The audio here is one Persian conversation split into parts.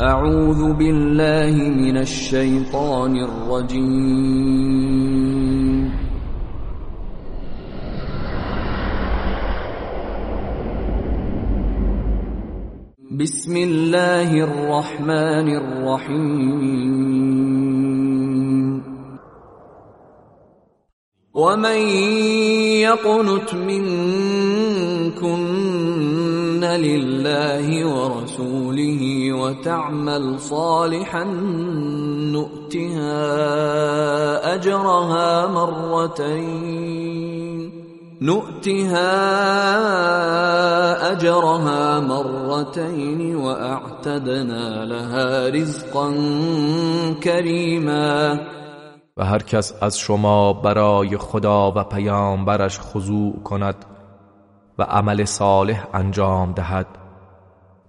أعوذ بالله من الشیطان الرجیم بسم الله الرحمن الرحیم ومن يقنت منكن لله ورسوله وتعمل صالحا نؤتها اجرها مرتين نؤتها اجرها مرتين واعتدنا لها رزقا كريما. و هر کس از شما برای خدا و پیامبرش خضوع کند و عمل صالح انجام دهد.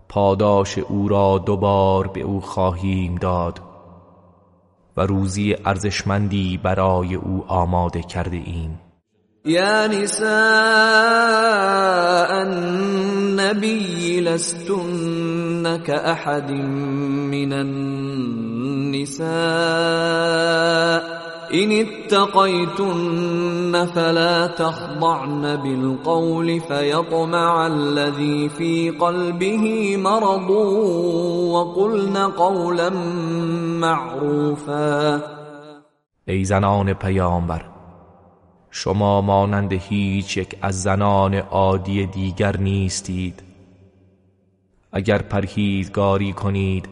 پاداش او را دوبار به او خواهیم داد و روزی ارزشمندی برای او آماده کرده ایم. يا نساء النبي لستن كأحد من النساء. إن اتقيتن فلا تخضعن بالقول فيطمع الذي في قلبه مرض وقلن قولا معروفا. ای زنان پیامبر شما مانند هیچ یک از زنان عادی دیگر نیستید. اگر پرهیزگاری کنید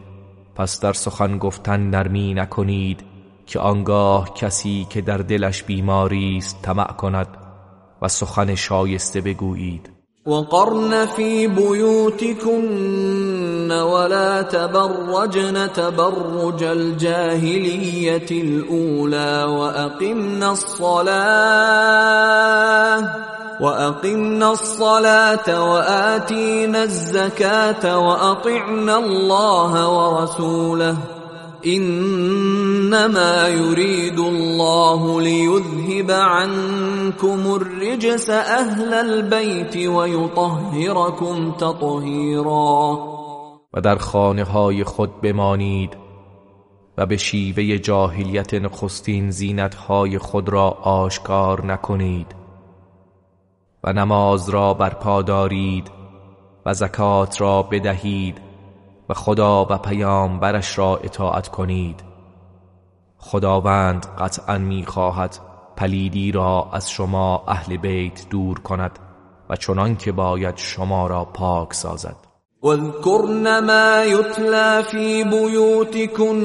پس در سخن گفتن نرمی نکنید. که آنگاه کسی که در دلش بیماری است طمع کند و سخن شایسته بگویید. وقرن في بيوتكن ولا تبرجن تبرج الجاهلية الأولى وأقمنا الصلاة وأقمنا الصلاة وآتينا الزكاة وأطعنا الله ورسوله انما يريد الله ليذهب عنكم الرجس اهل البيت ويطهركم تطهيرا. و در خانه های خود بمانید و به شیوه جاهلیت نخستین زینت های خود را آشکار نکنید و نماز را برپا دارید و زکات را بدهید و خدا و پیامبرش را اطاعت کنید. خداوند قطعا می‌خواهد پلیدی را از شما اهل بیت دور کند و چنان که باید شما را پاک سازد. واذكرن ما يتلى في بيوتكن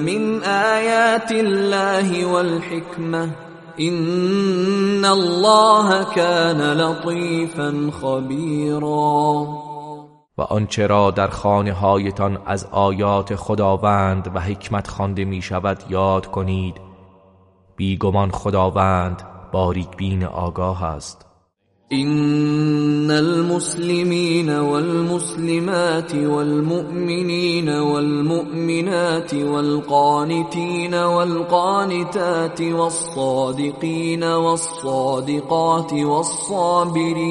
من آيات الله والحكمة إن الله كان لطيفا خبيرا و آنچه را در خانه هایتان از آیات خداوند و حکمت خوانده می شود یاد کنید. بیگمان خداوند باریک بین آگاه است. إن المسلمين والمسلمات والمؤمنين والمؤمنات والقانتين والقانتات والصادقين والصادقات والصابرين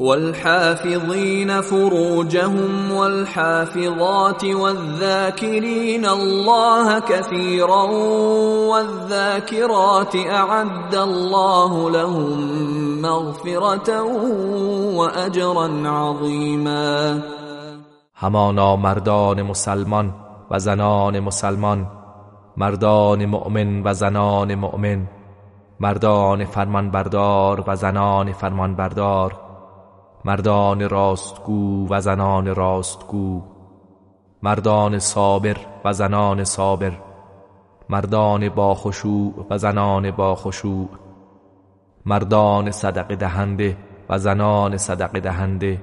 والحافظين فروجهم والحافظات والذاكرين الله كثيرا والذاكرات اعد الله لهم مغفرة واجرا عظيما. همانا مردان مسلمان و زنان مسلمان مردان مؤمن و زنان مؤمن مردان فرمانبردار و زنان فرمانبردار. مردان راستگو و زنان راستگو. مردان صابر و زنان صابر. مردان باخشوع و زنان باخشوع. مردان صدقه دهنده و زنان صدقه دهنده.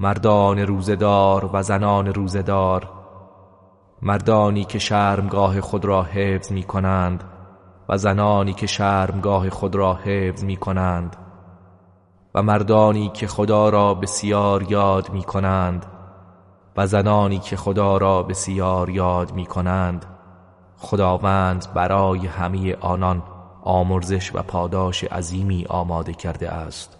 مردان روزدار و زنان روزدار مردانی که شرمگاه خود را حفظ می کنند و زنانی که شرمگاه خود را حفظ می کنند و مردانی که خدا را بسیار یاد می کنند و زنانی که خدا را بسیار یاد می کنند خداوند برای همه آنان آمرزش و پاداش عظیمی آماده کرده است.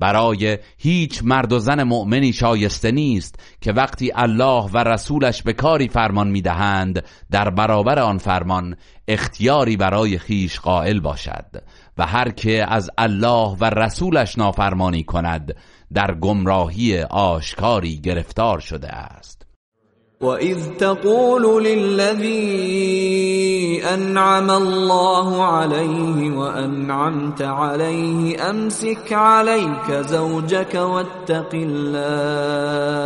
برای هیچ مرد و زن مؤمنی شایسته نیست که وقتی الله و رسولش به کاری فرمان می‌دهند در برابر آن فرمان اختیاری برای خیش قائل باشد و هر که از الله و رسولش نافرمانی کند در گمراهی آشکاری گرفتار شده است. وَإِذْ تَقُولُ لِلَّذِي أَنْعَمَ اللَّهُ عَلَيْهِ وَأَنْعَمْتَ عَلَيْهِ أَمْسِكْ عَلَيْكَ زَوْجَكَ وَاتَّقِ اللَّهَ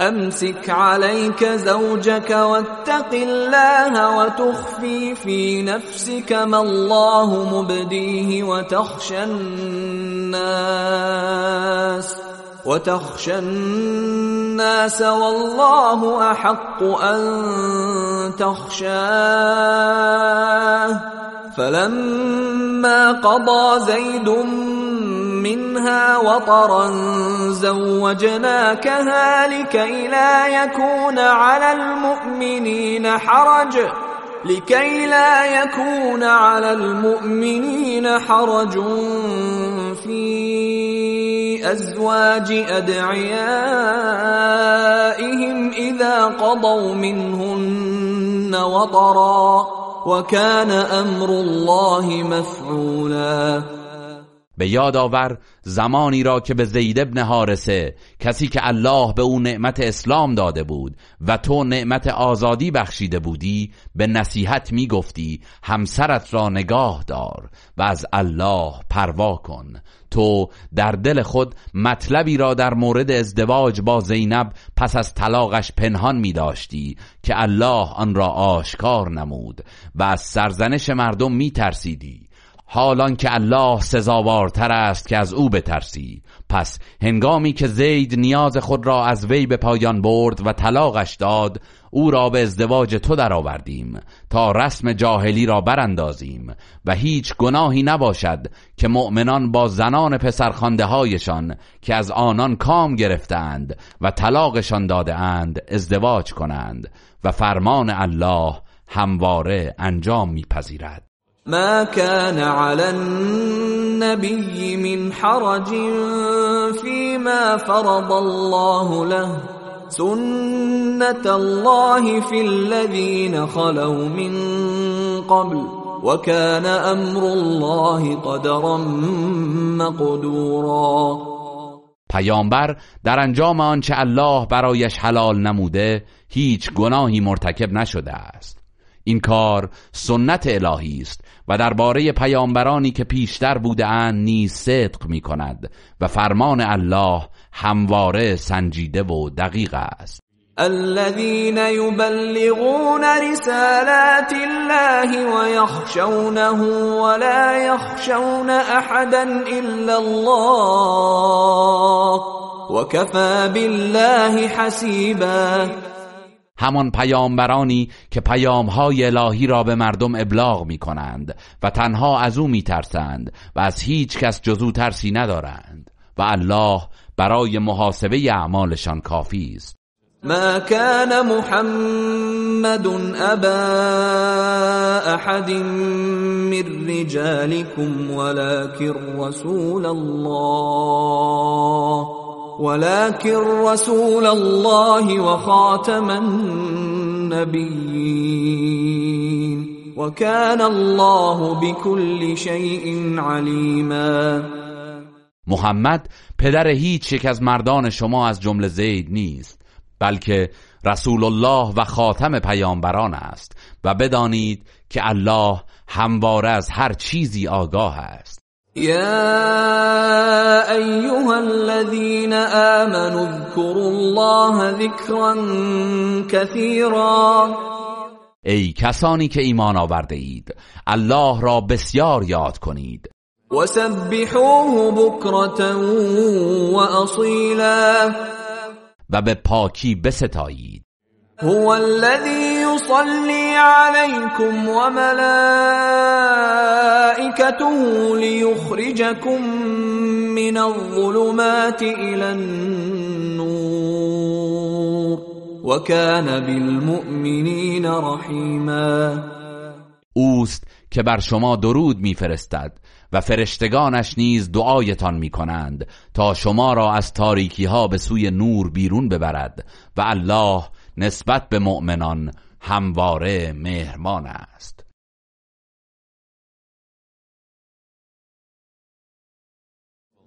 أمسك عليك زوجك واتق الله وتخفي في نفسك ما الله مبديه وتخشى الناس وتخشى الناس والله أحق أن تخشاه. فلما قضى زيد منها وطرا زوجناكها لكي لا يكون على المؤمنين حرج. لكي لا يكون على المؤمنين حرج في ازواج أدعيائهم إذا قضوا منهن وطرا وكان أمر الله مفعولا. به یاد آور زمانی را که به زید ابن حارسه کسی که الله به او نعمت اسلام داده بود و تو نعمت آزادی بخشیده بودی به نصیحت می گفتی همسرت را نگاه دار و از الله پروا کن. تو در دل خود مطلبی را در مورد ازدواج با زینب پس از طلاقش پنهان می داشتی که الله آن را آشکار نمود و از سرزنش مردم می ترسیدی حالان که الله سزاوارتر است که از او بترسی. پس هنگامی که زید نیاز خود را از وی به پایان برد و طلاقش داد او را به ازدواج تو درآوردیم تا رسم جاهلی را براندازیم و هیچ گناهی نباشد که مؤمنان با زنان پسرخانده هایشان که از آنان کام گرفتند و طلاقشان داده اند ازدواج کنند و فرمان الله همواره انجام میپذیرد. ما كان على النبي من حرج فيما فرض الله له. سنة الله في الذين خلوا من قبل وكان امر الله قدرا مقدورا. پیامبر در انجام آنچه الله برایش حلال نموده هیچ گناهی مرتکب نشده است. این کار سنت الهی است و درباره پیامبرانی که پیشتر بوده اند نیز صدق می کند و فرمان الله همواره سنجیده و دقیق است. الذين يبلغون رسالات الله ويخشونه ولا يخشون احدا الا الله وكفى بالله حسيبا همان پیامبرانی که پیامهای الهی را به مردم ابلاغ می کنند و تنها از او می ترسند و از هیچ کس جزو ترسی ندارند و الله برای محاسبه اعمالشان کافی است. ما كان محمد ابا احد من رجالكم ولكن رسول الله. ولكن رسول الله وخاتم النبيين وكان الله بكل شيء عليما. محمد پدر هیچ یک از مردان شما از جمله زید نیست بلکه رسول الله و خاتم پیامبران است و بدانید که الله همواره از هر چیزی آگاه است. يا ايها الذين آمنوا اذكروا الله ذكرا كثيرا. ای کسانی که ایمان آورده اید الله را بسیار یاد کنید. وسبحوه بكرة وأصيلا و به پاکی بستایید. هو الذي يصلي عليكم وملائكته ليخرجكم من الظلمات إلى النور. وكان بالمؤمنين رحيما. اوست که بر شما درود میفرستد و فرشتگانش نیز دعایتان می کنند تا شما را از تاریکی ها به سوی نور بیرون ببرد و الله نسبت به مؤمنان همواره مهرمان است.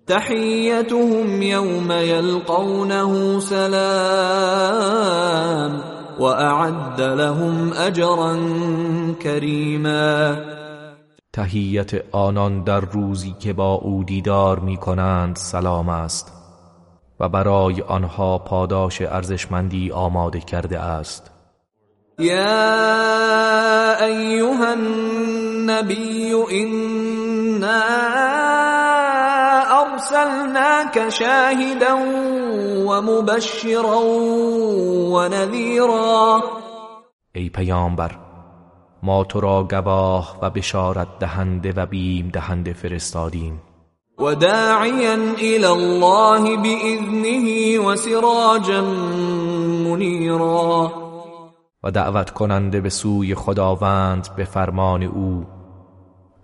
تحیتهم یوم یلقونه سلام واعد لهم اجرا کریما. تهیت آنان در روزی که با او دیدار می کنند سلام است و برای آنها پاداش ارزشمندی آماده کرده است. یا ایها النبی انا ارسلناك شاهدا ومبشرا ونذيرا. ای پیامبر ما تو را گواه و بشارت دهنده و بیم دهنده فرستادیم. و داعیا الى الله باذنه و سراجا منیرا. و دعوت کننده به سوی خداوند به فرمان او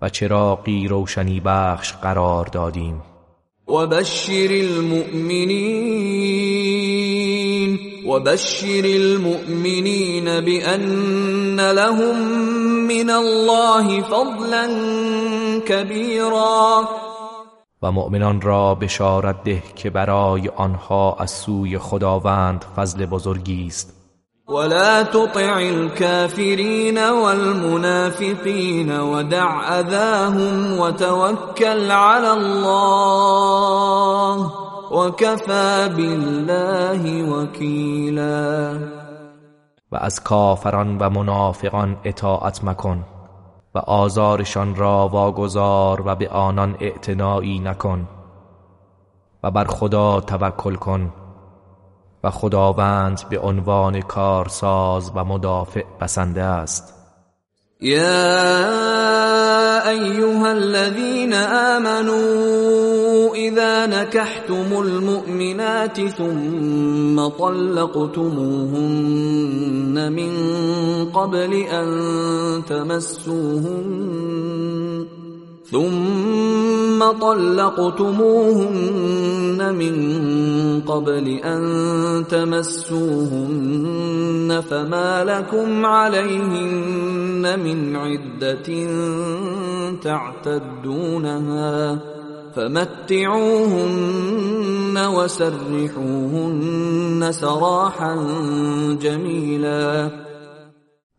و چراقی روشنی بخش قرار دادیم. و بشر المؤمنین وبشر المؤمنين بأن لهم من الله فضلا كبيرا و مؤمنان را بشارت ده که برای آنها از سوی خداوند فضل بزرگی است. ولا تطع الكافرين والمنافقين ودع اذاهم وتوكل على الله وكفى بالله وكیلا و از کافران و منافقان اطاعت مکن و آزارشان را واگذار و به آنان اعتنایی نکن و بر خدا توکل کن. و خداوند به عنوان کارساز و مدافع بسنده است. یا ایها الذين آمنوا اذا نكحتم المؤمنات ثم طلقتموهن من قبل ان تمسوهن ثم طلقتموهن من قبل أن تمسوهن فما لكم عليهن من عدة تعتدونها فمتعوهن وسرحوهن سراحا جمیلا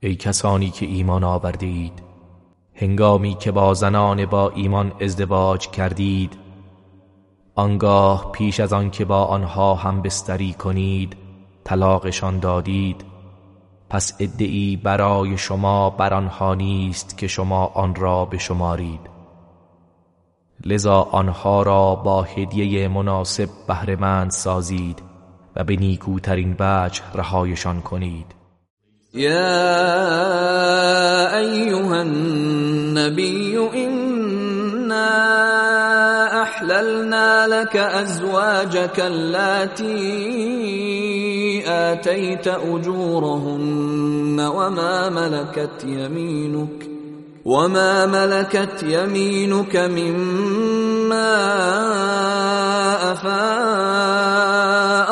ای کسانی که ایمان آوردید هنگامی که با زنان با ایمان ازدواج کردید آنگاه پیش از آن که با آنها هم بستری کنید طلاقشان دادید. پس ادعی برای شما بر آنها نیست که شما آن را بشمارید. لذا آنها را با هدیه مناسب بهرهمند سازید و به نیکوترین وجه رهایشان کنید. يا ايها النبي إنا أحللنا لك أزواجك اللاتي آتيت أجورهن وما ملكت يمينك وما ملكت يمينك مما أفاء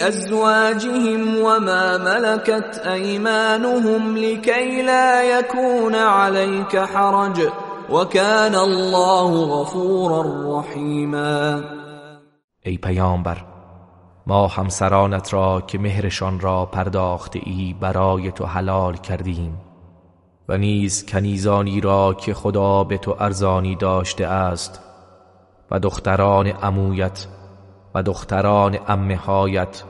ازواجهم وما ملكت ايمانهم لكي لا يكون عليك حرج وكان الله غفورا رحیما ای پیامبر ما همسرانت را که مهرشان را پرداخته ای برای تو حلال کردیم و نیز کنیزانی را که خدا به تو ارزانی داشته است و دختران امویت و دختران امهایت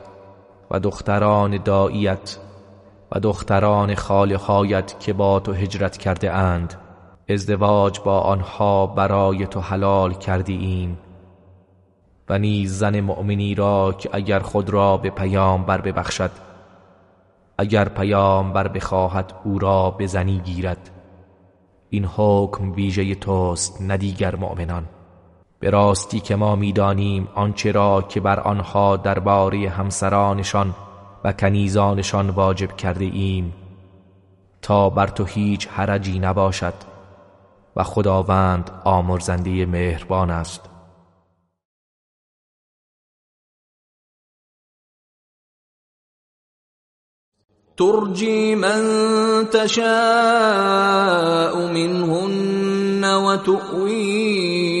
و دختران داییت و دختران خالهایت که با تو هجرت کرده اند ازدواج با آنها برای تو حلال کردی ایم و نیز زن مؤمنی را که اگر خود را به پیامبر ببخشد اگر پیامبر بخواهد او را به زنی گیرد. این حکم ویژه توست ندیگر مؤمنان. به راستی که ما می‌دانیم آنچه را که بر آنها درباره همسرانشان و کنیزانشان واجب کرده ایم تا بر تو هیچ حرجی نباشد و خداوند آمرزنده مهربان است. ترجي من تشاء منهن وتؤوي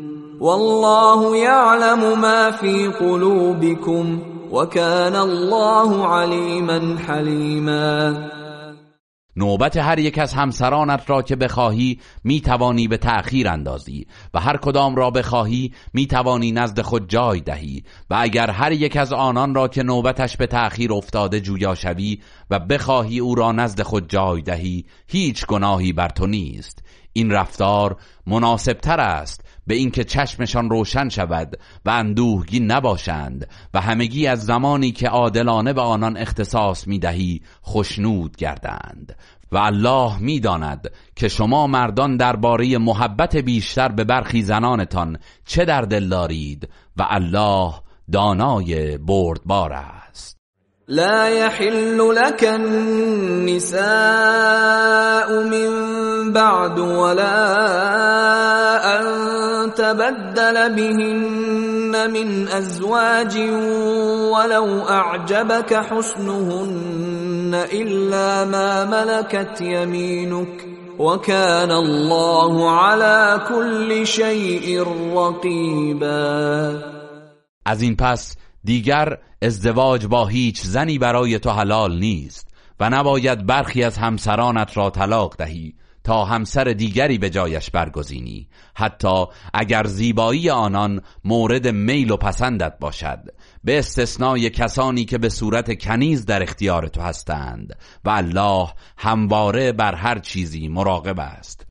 والله يعلم ما في قلوبكم وكان الله عليما حليما. نوبت هر یک از همسرانت را که بخواهی می توانی به تأخیر اندازی و هر کدام را بخواهی می توانی نزد خود جای دهی و اگر هر یک از آنان را که نوبتش به تأخیر افتاده جویا شوی و بخواهی او را نزد خود جای دهی هیچ گناهی بر تو نیست. این رفتار مناسبتر است به اینکه چشمشان روشن شود و اندوهگین نباشند و همگی از زمانی که عادلانه به آنان اختصاص می‌دهی خشنود گردند. و الله می‌داند که شما مردان درباره محبت بیشتر به برخی زنانتان چه در دل دارید و الله دانای بردبار است. لا يحل لك النساء من بعد ولا أن تبدل بهن من أزواج ولو أعجبك حسنهن إلا ما ملكت يمينك وكان الله على كل شيء رقيبا. دیگر ازدواج با هیچ زنی برای تو حلال نیست و نباید برخی از همسرانت را طلاق دهی تا همسر دیگری به جایش برگزینی. حتی اگر زیبایی آنان مورد میل و پسندت باشد به استثنای کسانی که به صورت کنیز در اختیار تو هستند. و الله همواره بر هر چیزی مراقب است.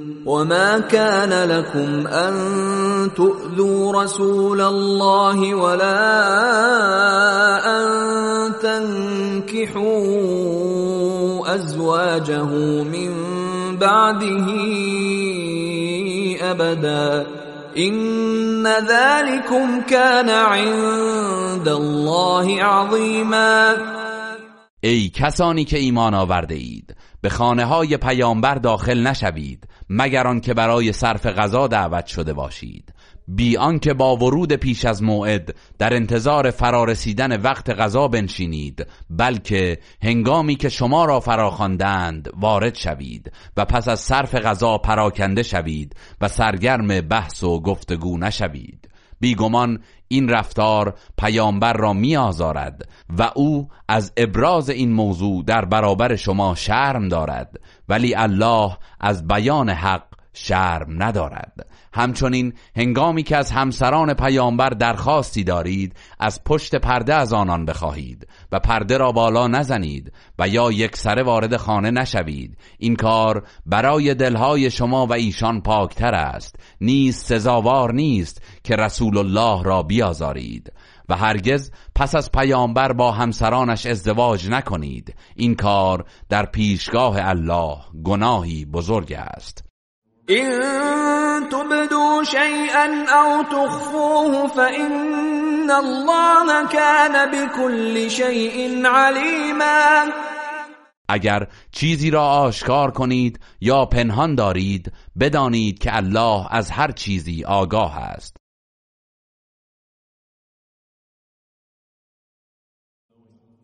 وما كان لكم أن تؤذوا رسول الله ولا أن تنكحوا أزواجه من بعده أبدا إن ذلكم كان عند الله عظيما ای کسانی که ایمان آورده اید به خانه های پیامبر داخل نشوید مگر آنکه برای صرف غذا دعوت شده باشید. بی آنکه با ورود پیش از موعد در انتظار فرارسیدن وقت غذا بنشینید بلکه هنگامی که شما را فراخواندند وارد شوید و پس از صرف غذا پراکنده شوید و سرگرم بحث و گفتگو نشوید. بیگمان این رفتار پیامبر را می آزارد و او از ابراز این موضوع در برابر شما شرم دارد. ولی الله از بیان حق شرم ندارد. همچنین هنگامی که از همسران پیامبر درخواستی دارید از پشت پرده از آنان بخواهید و پرده را بالا نزنید و یا یک سره وارد خانه نشوید. این کار برای دلهای شما و ایشان پاکتر است. نیز سزاوار نیست که رسول الله را بیازارید. و هرگز پس از پیامبر با همسرانش ازدواج نکنید. این کار در پیشگاه الله گناهی بزرگ است. إن تبدوا شيئا أو تخفوه فإن الله كان بكل شيء عليما. اگر چیزی را آشکار کنید یا پنهان دارید بدانید که الله از هر چیزی آگاه است.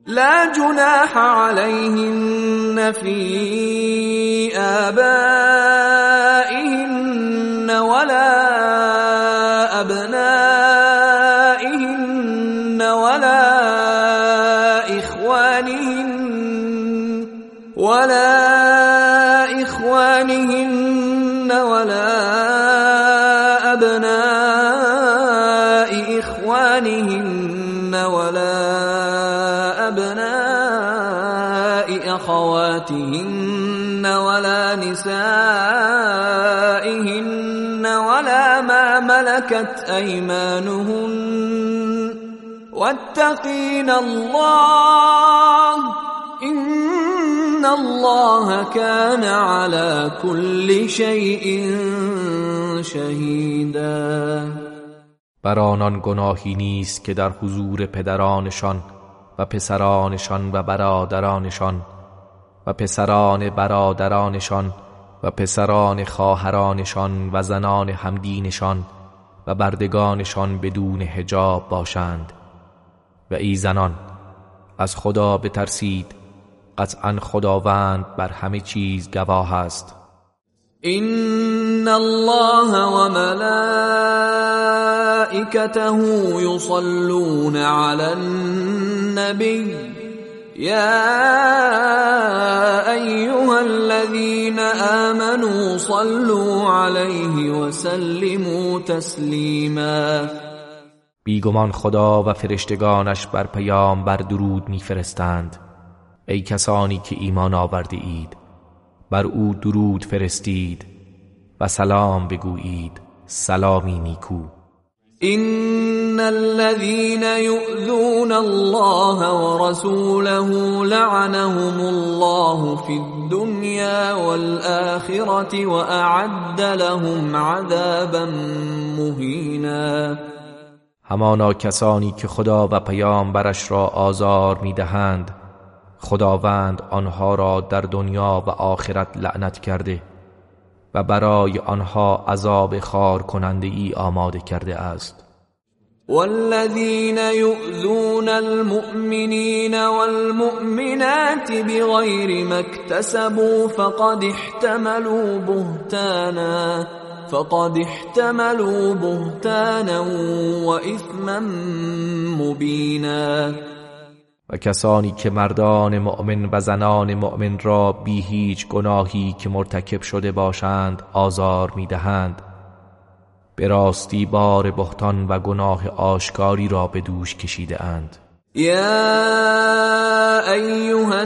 لا جناح عليهن في آبائهن ولا أبنائهن ولا إخوانهن ولا إخوانهن ولا أبناء إخوانهن ولا أبناء أخواتهن ولا نسائهن ملكت أيمانهن. واتقين الله. إن الله كان على كل شيء شهيدا. بر آنان گناهی نیست که در حضور پدرانشان و پسرانشان و برادرانشان و پسران برادرانشان و پسران خواهرانشان و زنان همدینشان و بردگانشان بدون حجاب باشند. و ای زنان از خدا بترسید قطعا خداوند بر همه چیز گواه است. إن الله وملائكته يصلون على النبي. يا أيها الذين آمنوا صلوا عليه وسلموا تسليما. بیگمان خدا و فرشتگانش بر پیام بر درود میفرستند. ای کسانی که ایمان آورده اید بر او درود فرستید و سلام بگویید. سلامی نیکو. إن الذين يؤذون الله ورسوله لعنهم الله في الدنيا والآخرة وأعد لهم عذابا مهينا. همانا کسانی که خدا و پیامبرش را آزار می‌دهند خداوند آنها را در دنیا و آخرت لعنت کرده. و برای آنها عذاب خار کننده ای آماده کرده است. والذين يؤذون المؤمنين والمؤمنات بغير ما اكتسبوا فقد احتملوا بهتانا فقد احتملوا بهتانا وإثما مبينا و کسانی که مردان مؤمن و زنان مؤمن را بی هیچ گناهی که مرتکب شده باشند آزار می‌دهند. به راستی بار بهتان و گناه آشکاری را به دوش کشیده اند یا ایها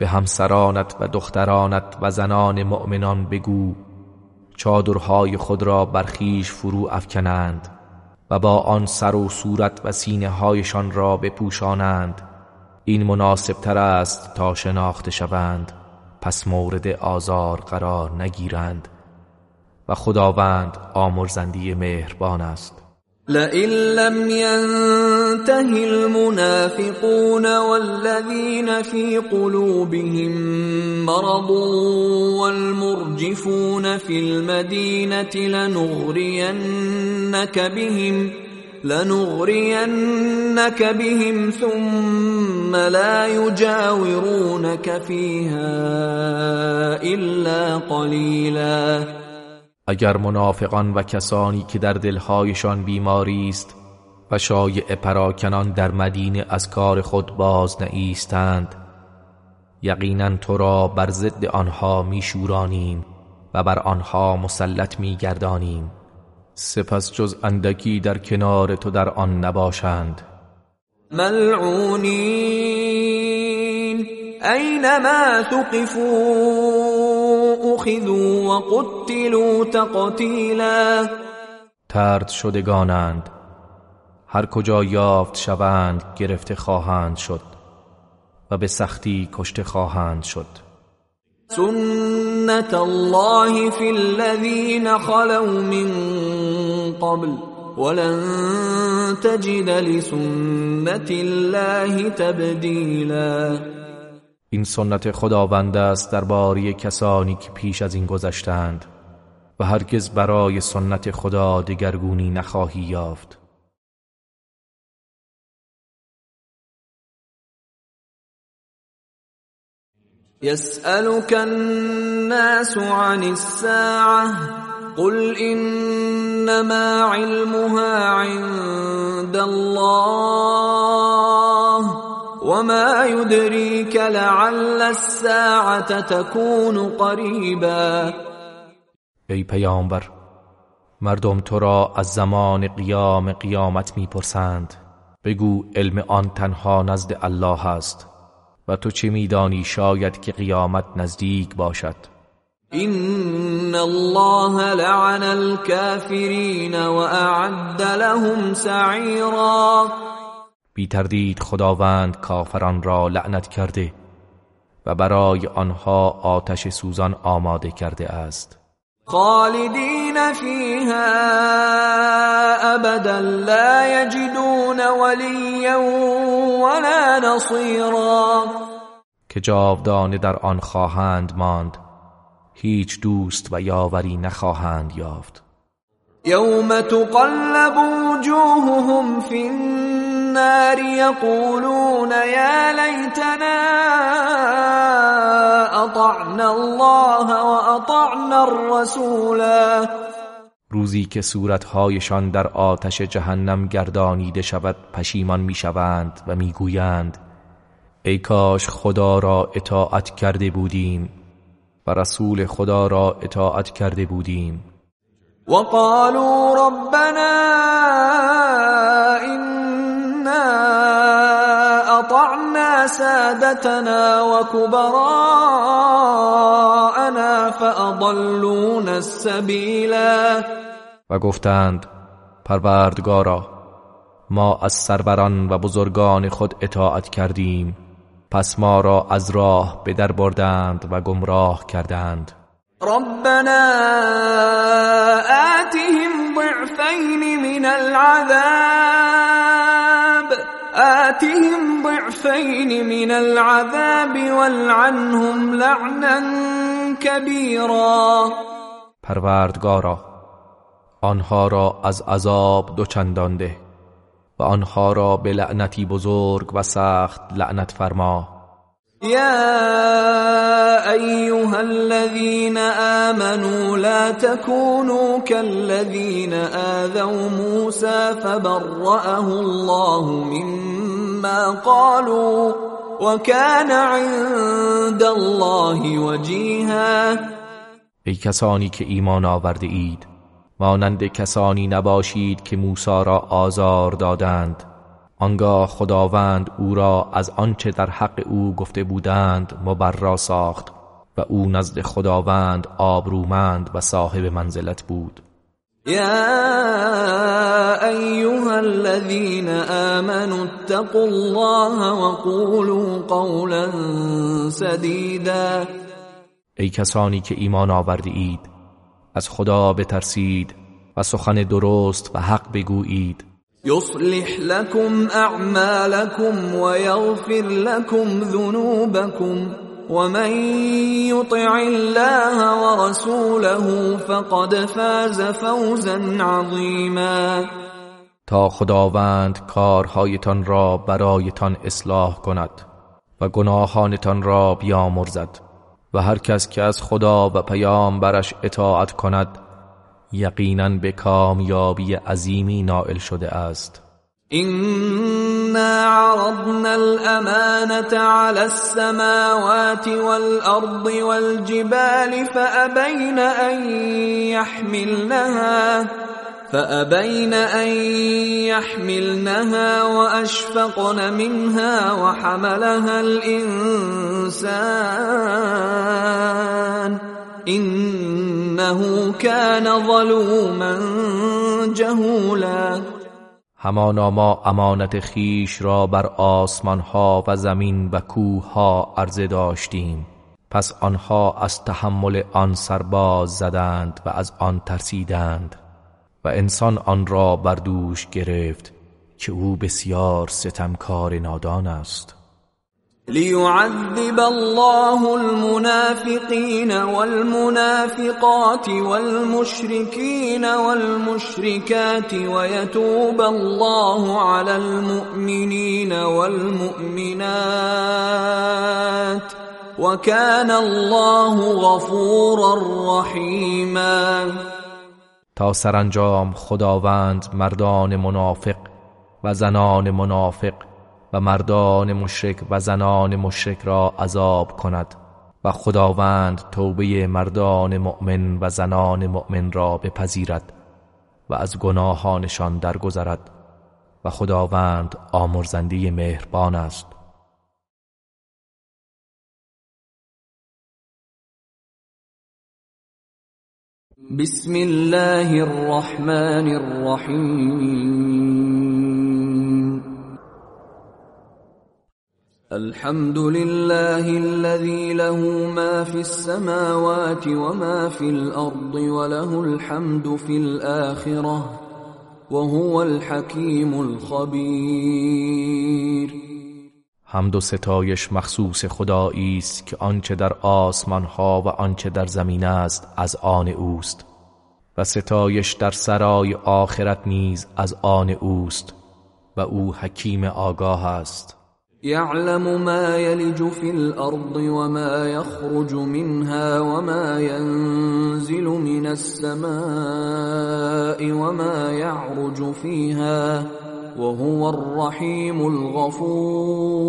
به همسرانت و دخترانت و زنان مؤمنان بگو چادرهای خود را برخیش فرو افکنند و با آن سر و صورت و سینه هایشان را بپوشانند. این مناسب تر است تا شناخته شوند. پس مورد آزار قرار نگیرند و خداوند آمرزندی مهربان است. لئن لم ينته المنافقون والذين في قلوبهم مرض والمرجفون في المدينة لنغرينك بهم لنغرينك بهم ثم لا يجاورونك فيها إلا قليلا. اگر منافقان و کسانی که در دلهایشان بیماری است و شایع پراکنان در مدینه از کار خود باز نایستند یقینا تو را بر ضد آنها میشورانیم و بر آنها مسلط میگردانیم. سپس جز اندکی در کنار تو در آن نباشند. ملعونین اینما ثقفوا اخذوا وقتلوا تقتیلا ترد شدگانند. هر کجا یافت شوند گرفته خواهند شد و به سختی کشته خواهند شد. سنت الله في الذين خلوا من قبل ولن تجد لسنت الله تبدیلا این سنت خداوند است باری کسانی که پیش از این گذشتند و هرگز برای سنت خدا دگرگونی نخواهی یافت. يسألك الناس عن الساعة قل إنما علمها عند الله. وما يدريك لعل الساعة تكون قريبا. ای پیامبر مردم تو را از زمان قیام قیامت می‌پرسند. بگو علم آن تنها نزد الله است و تو چه میدانی شاید که قیامت نزدیک باشد. این الله لعن الكافرین و اعد لهم سعیرا بی تردید خداوند کافران را لعنت کرده و برای آنها آتش سوزان آماده کرده است. خالدین فیها ابدا لا یجدون ولیا ولا نصیرا. که جاودانه در آن خواهند ماند هیچ دوست و یاوری نخواهند یافت. یوم تقلب وجوههم فی النار یقولون یا لیتنا اطعنا الله و اطعنا الرسولا روزی که صورتهایشان در آتش جهنم گردانیده شود پشیمان می‌شوند و می‌گویند ای کاش خدا را اطاعت کرده بودیم و رسول خدا را اطاعت کرده بودیم. وقالوا ربنا سادتنا وكبراءنا فاضلونا السبيلا. و گفتند پروردگارا ما از سروران و بزرگان خود اطاعت کردیم پس ما را از راه به در بردند و گمراه کردند. ربنا آتهم ضعفین من العذاب. آتهم ضعفين من العذاب والعنهم لعنا كبيرا. پروردگارا آنها را از عذاب دو چندان ده و آنها را به لعنتی بزرگ و سخت لعنت فرما. يا ايها الذين امنوا لا تكونوا كالذين آذوا موسى فبرأه الله مما قالوا وكان عند الله وجيها. ای کسانی که ایمان آورده اید مانند کسانی نباشید که موسی را آزار دادند. آنگاه خداوند او را از آنچه در حق او گفته بودند مبرا ساخت و او نزد خداوند آبرومند و صاحب منزلت بود. يا ايها الذين آمنوا اتقوا الله وقولوا قولا سديدا ای کسانی که ایمان آورده اید از خدا بترسید و سخن درست و حق بگویید. يصلح لكم اعمالكم ويغفر لكم ذنوبكم ومن يطع الله ورسوله فقد فاز فوزا عظيما. تا خداوند کارهایتان را برایتان اصلاح کند و گناهانتان را بیامرزد و هر کس که از خدا و پیامبرش اطاعت کند یقینا به کامیابی عظیمی نائل شده است. إنا عرضنا الأمانة على السماوات والأرض والجبال فأبين أن يحملنها فأبين أن يحملنها وأشفقن منها وحملها الإنسان إنه كان ظلوما جهولا. همانا ما امانت خیش را بر آسمان ها و زمین و کوه ها عرضه داشتیم. پس آنها از تحمل آن سرباز زدند و از آن ترسیدند. و انسان آن را بر دوش گرفت که او بسیار ستمکار نادان است. ليعذب الله المنافقين والمنافقات والمشركين والمشركات ويتوب الله على المؤمنين والمؤمنات وكان الله غفورا رحيما. تا سرانجام خداوند مردان منافق و زنان منافق و مردان مشرک و زنان مشرک را عذاب کند و خداوند توبه مردان مؤمن و زنان مؤمن را بپذیرد و از گناهانشان درگذرد و خداوند آمرزنده مهربان است. بسم الله الرحمن الرحيم الحمد لله الذي له ما في السماوات وما في الأرض وله الحمد في الآخرة وهو الحكيم الخبير حمد و ستایش مخصوص خدایی است که آنچه در آسمان ها و آنچه در زمین است از آن اوست و ستایش در سرای آخرت نیز از آن اوست و او حکیم آگاه است. يعلم ما يلج في الأرض وما يخرج منها وما ينزل من السماء وما يعرج فيها وهو الرحیم الغفور.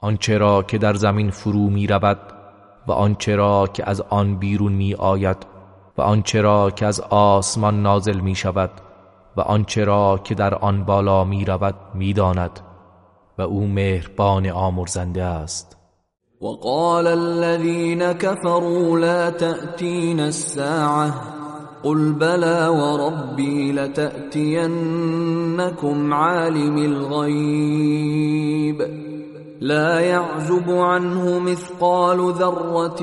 آنچه را که در زمین فرو می رود و آنچه را که از آن بیرون می آید و آنچه را که از آسمان نازل می شود و آنچه را که در آن بالا می رود می داند. و أو مهربان آمرزنده است. وقال الذين كفروا لا تأتين الساعة قل بلى وربي لتأتينكم عالم الغيب. لا يعزب عنه مثقال ذرة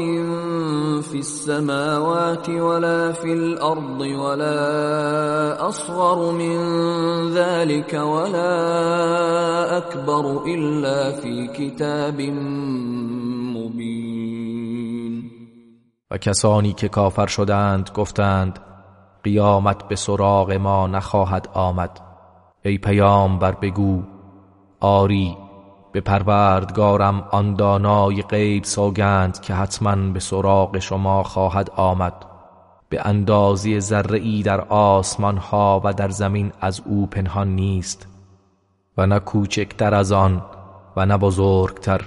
في السماوات ولا في الأرض ولا أصغر من ذلك ولا أكبر إلا في كتاب مبين. و کسانی که کافر شدند گفتند قیامت به سراغ ما نخواهد آمد. ای پیامبر بگو آری به پروردگارم آن دانای غیب سوگند که حتما به سراغ شما خواهد آمد. به اندازی ذره در آسمان ها و در زمین از او پنهان نیست و نه کوچکتر از آن و نه بزرگتر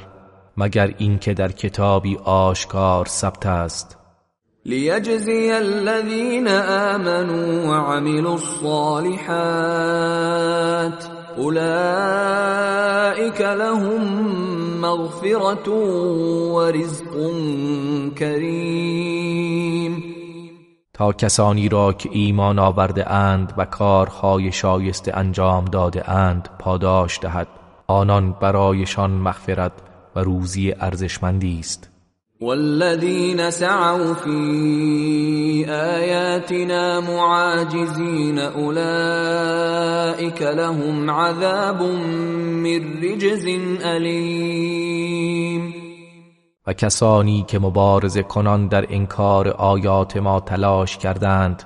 مگر اینکه در کتابی آشکار ثبت است. لیجزی الذین آمنوا وعملوا الصالحات. اولئك لهم مغفرة ورزق کریم تا کسانی را که ایمان آورده اند و کارهای شایسته انجام داده اند پاداش دهد. آنان برایشان مغفرت و روزی ارزشمندی است. والذين سعوا في آياتنا معاجزين أولئك لهم عذاب من رجز أليم. و کسانی که مبارزه کنان در انکار آیات ما تلاش کردند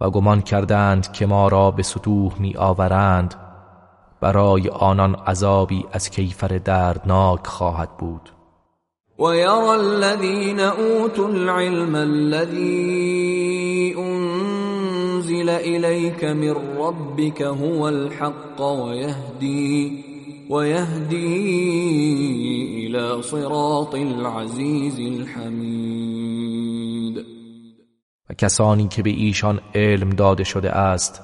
و گمان کردند که ما را به سطوح می آورند برای آنان عذابی از کیفر دردناک خواهد بود. ويرى الذين اوتوا العلم الذي انزل اليك من ربك هو الحق ويهدي ويهدي الى صراط العزيز الحمید و کسانی که به ایشان علم داده شده است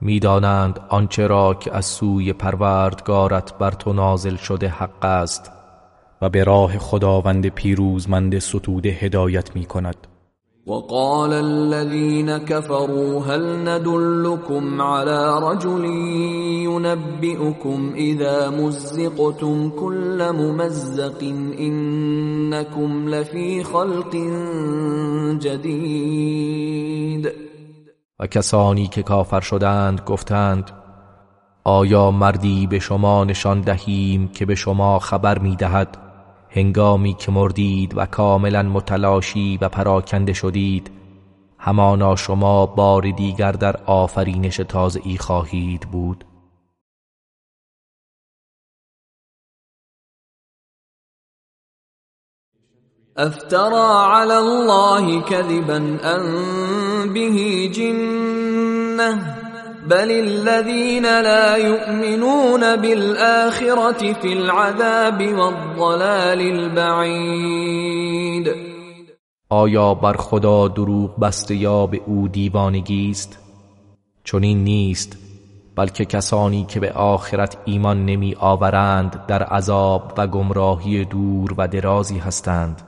می‌دانند آنچه را که از سوی پروردگارت بر تو نازل شده حق است. و به راه خداوند پیروزمند ستود هدایت می کند وقال الذين كفروا هل ندلكم على رجل ينبئكم اذا مزقتم كل ممزق انكم لفي خلق جدید و کسانی که کافر شدند گفتند آیا مردی به شما نشان دهیم که به شما خبر می دهد هنگامی که مردید و کاملا متلاشی و پراکنده شدید همانا شما بار دیگر در آفرینش تازه‌ای خواهید بود. افترا علی الله كذبا ان به جنه. بل الذين لا يؤمنون بالآخرة في العذاب والضلال البعید آیا بر خدا دروغ بسته یا به او دیوانگی است؟ چون این نیست بلکه کسانی که به آخرت ایمان نمی آورند در عذاب و گمراهی دور و درازی هستند.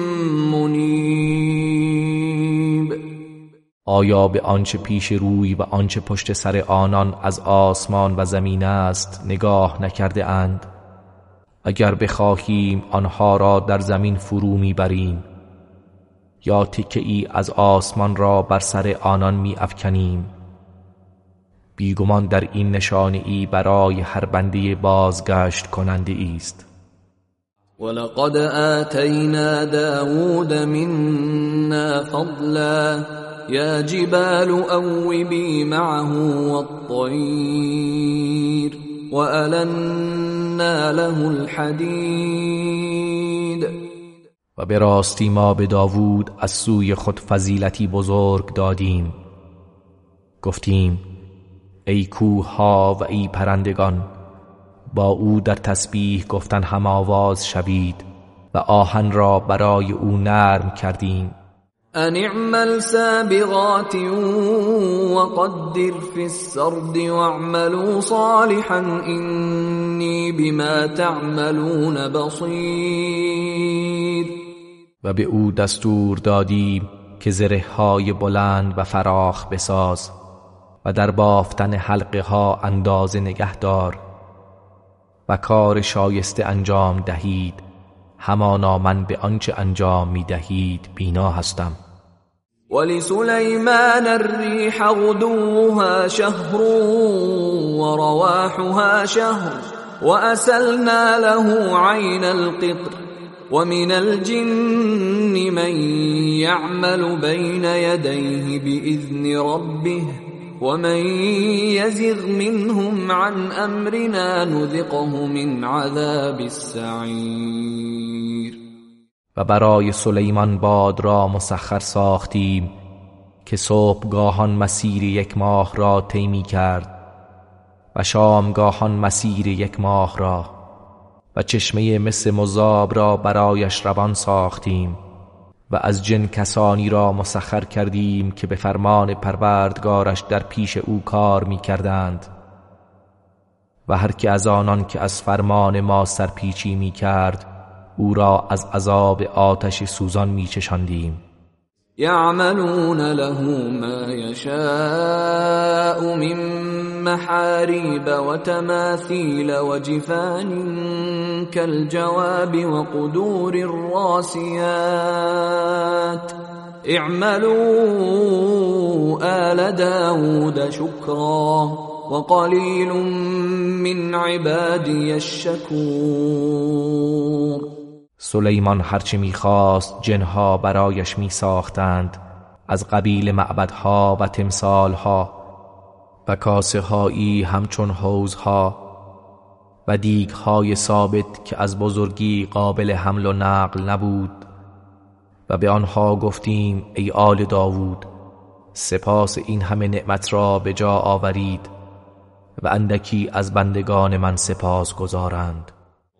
آیا به آنچه پیش روی و آنچه پشت سر آنان از آسمان و زمین است نگاه نکرده اند؟ اگر بخواهیم آنها را در زمین فرو می‌بریم یا تکه ای از آسمان را بر سر آنان می افکنیم بیگمان در این نشانه ای برای هر بنده بازگشت کننده است. ولقد آتینا داود منا فضلا. یا جبال اوبی معه والطیر وألنا له الحدید و به راستی ما به داوود از سوی خود فضیلتی بزرگ دادیم. گفتیم ای کوه ها و ای پرندگان با او در تسبیح گفتن هم آواز شوید و آهن را برای او نرم کردیم. ان اعمل سابغات وقدر في السرد واعملوا صالحا اینی بما تعملون بصیر. و به او دستور دادیم که زره های بلند و فراخ بساز و در بافتن حلقه ها اندازه نگهدار. و کار شایسته انجام دهید. همانا من به آنچه انجام می دهید بینا هستم. ولسليمان الريح غدوها شهر ورواحها شهر وأسلنا له عين القطر ومن الجن من يعمل بين يديه بإذن ربه. ومن يزغ منهم عن امرنا نذقه من عذاب السعیر و برای سلیمان باد را مسخر ساختیم که صبحگاهان مسیر یک ماه را طی کرد و شامگاهان مسیر یک ماه را و چشمه مس مذاب را برایش روان ساختیم. و از جن کسانی را مسخر کردیم که به فرمان پروردگارش در پیش او کار می کردند و هر که از آنان که از فرمان ما سرپیچی می کرد او را از عذاب آتش سوزان می چشاندیم یعملون له ما یشاء من محاريب وتماثيل وجفان كالجواب وقدور الراسيات. اعملوا آل داود شكرا وقليل من عبادي الشكور. سلیمان هرچه می‌خواست جنها برایش میساختند از قبیل معبدها و تمثالها و کاسه هایی همچون حوزها و دیگ های ثابت که از بزرگی قابل حمل و نقل نبود و به آنها گفتیم ای آل داوود سپاس این همه نعمت را به جا آورید و اندکی از بندگان من سپاس گذارند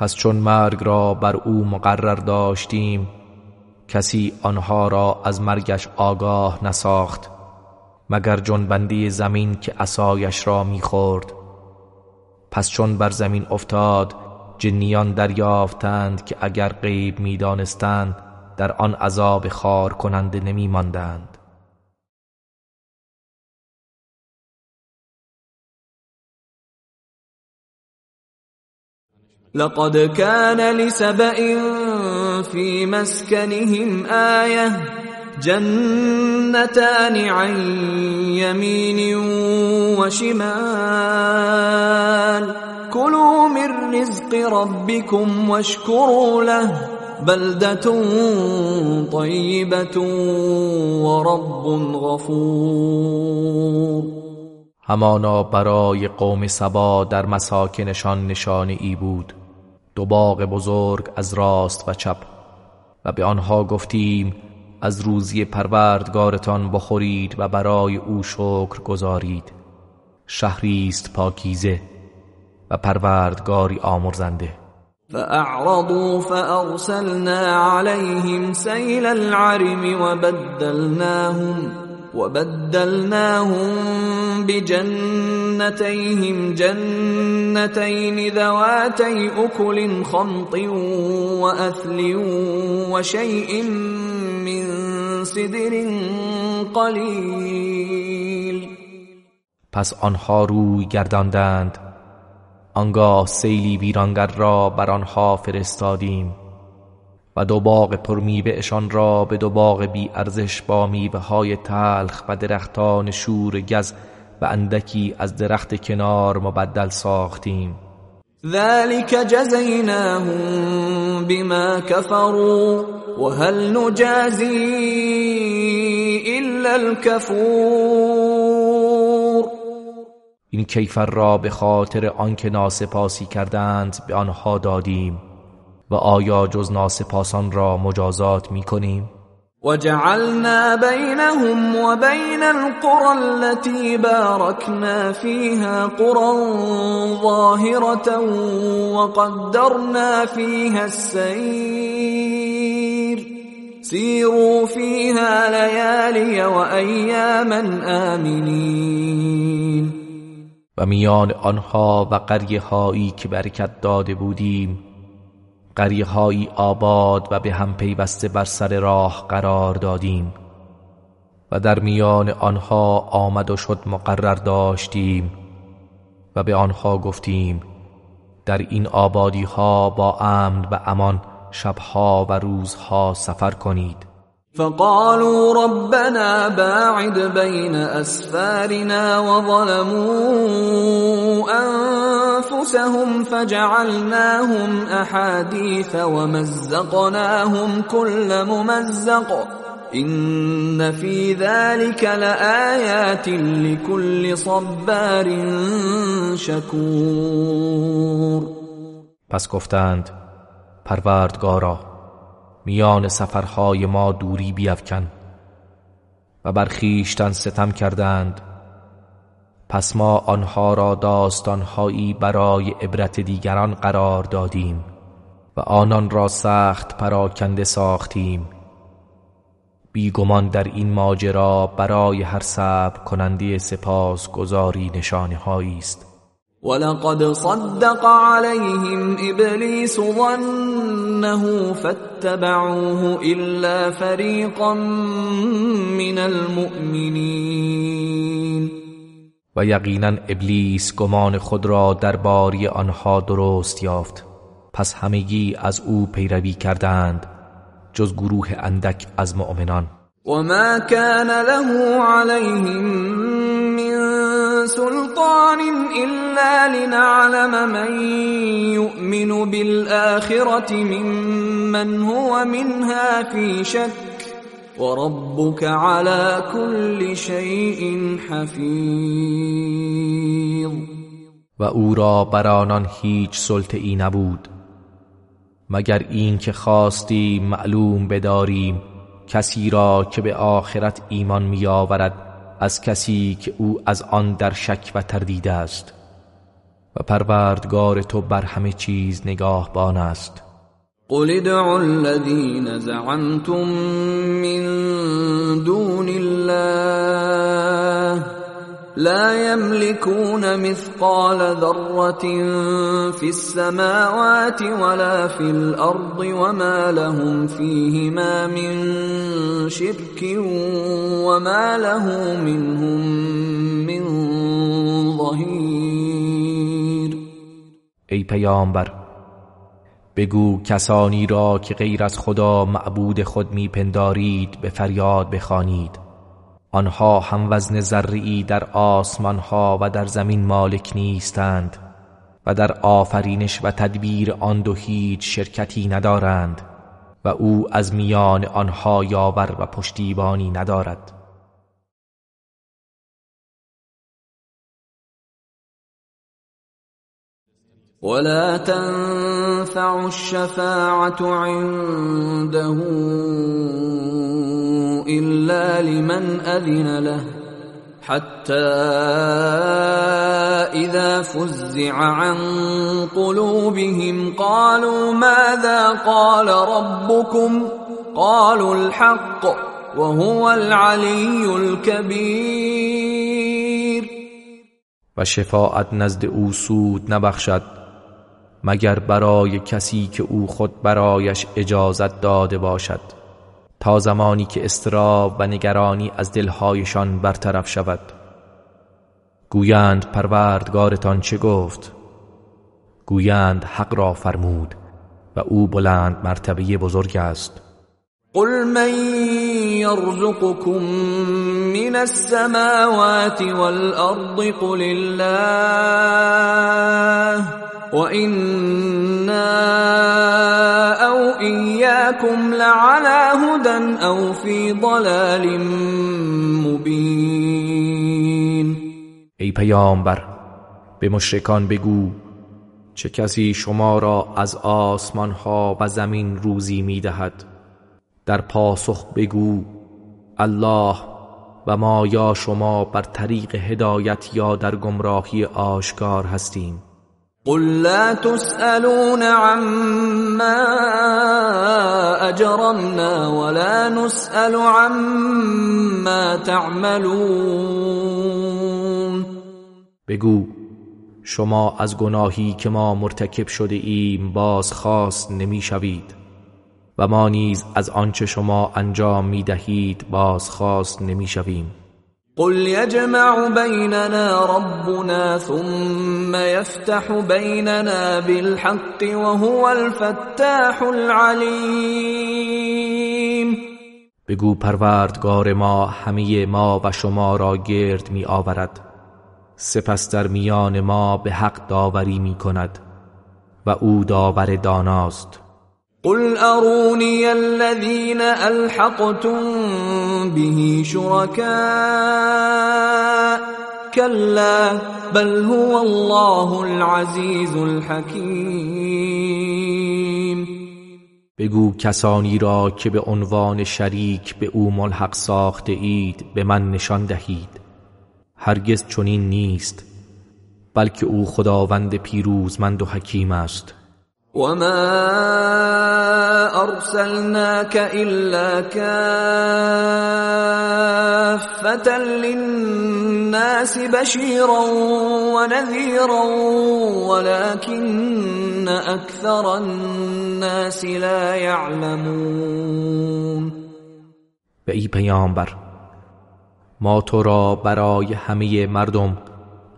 پس چون مرگ را بر او مقرر داشتیم کسی آنها را از مرگش آگاه نساخت مگر جنبندی زمین که اسایش را می‌خورد. پس چون بر زمین افتاد جنیان دریافتند که اگر غیب می‌دانستند در آن عذاب خار کننده نمی لقد كان لسبإ في مسكنهم آية جنتان عن يمين وشمال. كلوا من رزق ربكم واشكروا له بلدة طيبة ورب غفور. همانا برای قوم سبا در مساکنشان نشانه ای بود. دو باغ بزرگ از راست و چپ و به آنها گفتیم از روزی پروردگارتان بخورید و برای او شکر گذارید شهریست پاکیزه و پروردگاری آمرزنده. فأعرضوا فأرسلنا عليهم سيل العرم وبدلناهم وبدلناهم بجنتيهم جنتين ذواتي أكل خمط وأثل وشيء من سدر قلیل پس آنها روی گرداندند. آنگاه سیلی ویرانگر را بر آنها فرستادیم. و دو باغ پرمیوهشان را به دو باغ بی ارزش با میوه های تلخ و درختان شور گز و اندکی از درخت کنار مبدل ساختیم. ذلك جزيناهم بما كفروا وهل نجازي الا الكفور این کیفر را به خاطر آنکه ناسپاسی کردند به آنها دادیم. و آیا جز ناسپاسان را مجازات می کنیم؟ وجعلنا بينهم وبين القرى التي باركنا فيها قرى ظاهرة وقدرنا فيها السير سيروا فيها ليالي وأياما آمنين و میان آنها و قریه هایی که برکت داده بودیم قریه هایی آباد و به هم پیوسته بر سر راه قرار دادیم و در میان آنها آمد و شد مقرر داشتیم و به آنها گفتیم در این آبادی ها با امن و امان شبها و روزها سفر کنید. فقالوا ربنا باعد بين اسفارنا وظلموا انفسهم فجعلناهم احاديث ومزقناهم كل ممزق. ان في ذلك لآيات لكل صبار شكور. پس گفتند پروردگارا میان سفرهای ما دوری بیفکن. و بر خیشتن ستم کردند. پس ما آنها را داستانهایی برای عبرت دیگران قرار دادیم و آنان را سخت پراکنده ساختیم. بیگمان در این ماجرا برای هر صبر کننده سپاس گذاری نشانه است. ولقد صدق عليهم ابلیس ظنه فاتبعوه الا فريقا من المؤمنين. یقینا ابلیس گمان خود را درباره آنها درست یافت. پس همگی از او پیروی کردند جز گروه اندک از مؤمنان. و ما كان له عليهم من سلطان إلا لنعلم من يؤمن بالآخرة ممن هو منها في شك وربك على كل شيء حفيظ. و او را بر آنان هیچ سلطه ای نبود. مگر این که خواستی معلوم بداریم کسی را که به آخرت ایمان می آورد از کسی که او از آن در شک و تردید است؟ و پروردگار تو بر همه چیز نگاهبان است. قل ادعوا الذين زعمتم من دون الله لا يملكون مثقال ذرة في السماوات ولا في الأرض وما لهم فيهما من شرك وما له منهم من ظهیر ای پیامبر بگو کسانی را که غیر از خدا معبود خود میپندارید به فریاد بخوانید. آنها هم وزن ذرعی در آسمان ها و در زمین مالک نیستند و در آفرینش و تدبیر آن دو هیچ شرکتی ندارند و او از میان آنها یاور و پشتیبانی ندارد. ولا تنفع الشفاعة عنده إلا لمن أذن له حتى إذا فزع عن قلوبهم قالوا ماذا قال ربكم؟ قالوا الحق وهو العلي الكبير. و شفاعت نزد أو سود نبخشد. مگر برای کسی که او خود برایش اجازت داده باشد تا زمانی که استراب و نگرانی از دلهایشان برطرف شود. گویند پروردگارتان چه گفت؟ گویند حق را فرمود و او بلند مرتبه بزرگ است. قل من يرزقكم من السماوات والأرض قل الله. وإنا أو إياكم لعلى هدى أو في ضلال مبين ای پیامبر به مشرکان بگو چه کسی شما را از آسمان ها و زمین روزی می دهد در پاسخ بگو الله و ما یا شما بر طریق هدایت یا در گمراهی آشکار هستیم. قل لا تسألون عما اجرمنا ولا نسأل عما تعملون بگو شما از گناهی که ما مرتکب شده ایم باز خواست نمی‌شوید و ما نیز از آنچه شما انجام می دهید بازخواست نمی شویم قل یجمع بیننا ربنا ثم یفتح بیننا بالحق وهو الفتاح العلیم بگو پروردگار ما همه ما و شما را گرد می آورد. سپس در میان ما به حق داوری می کند و او داور داناست. قل اروني الذين الحقتم به شركاء كلا بل هو الله العزيز الحكيم. بگو کسانی را که به عنوان شریک به او ملحق ساخته اید به من نشان دهید. هرگز چنین نیست بلکه او خداوند پیروزمند و حکیم است. وما ارسلناك الا كافة للناس بشيرا ونذيرا ولكن اكثر الناس لا يعلمون به ای پیامبر ما تو را برای همه مردم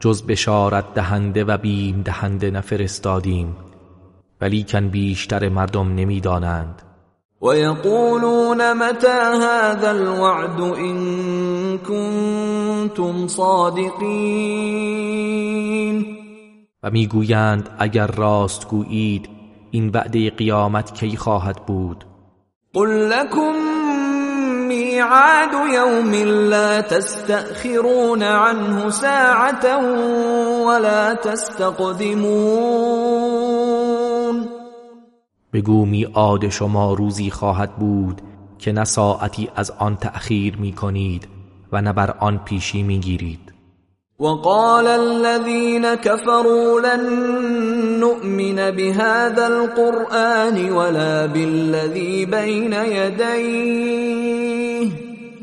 جز بشارت دهنده و بیم دهنده نفرستادیم. ولیکن بیشتر مردم نمی‌دانند. و یقولون متى هذا الوعد ان کنتم صادقین و می‌گویند اگر راست گویید این وعده قیامت کی خواهد بود؟ قل لكم میعاد یوم لا تستأخرون عنه ساعة ولا تستقدمون بگو میعاد شما روزی خواهد بود که نه ساعتی از آن تأخیر می کنید و نه بر آن پیشی می گیرید. وقال الذين كفروا لن نؤمن بهذا القرآن ولا بالذي بين يديه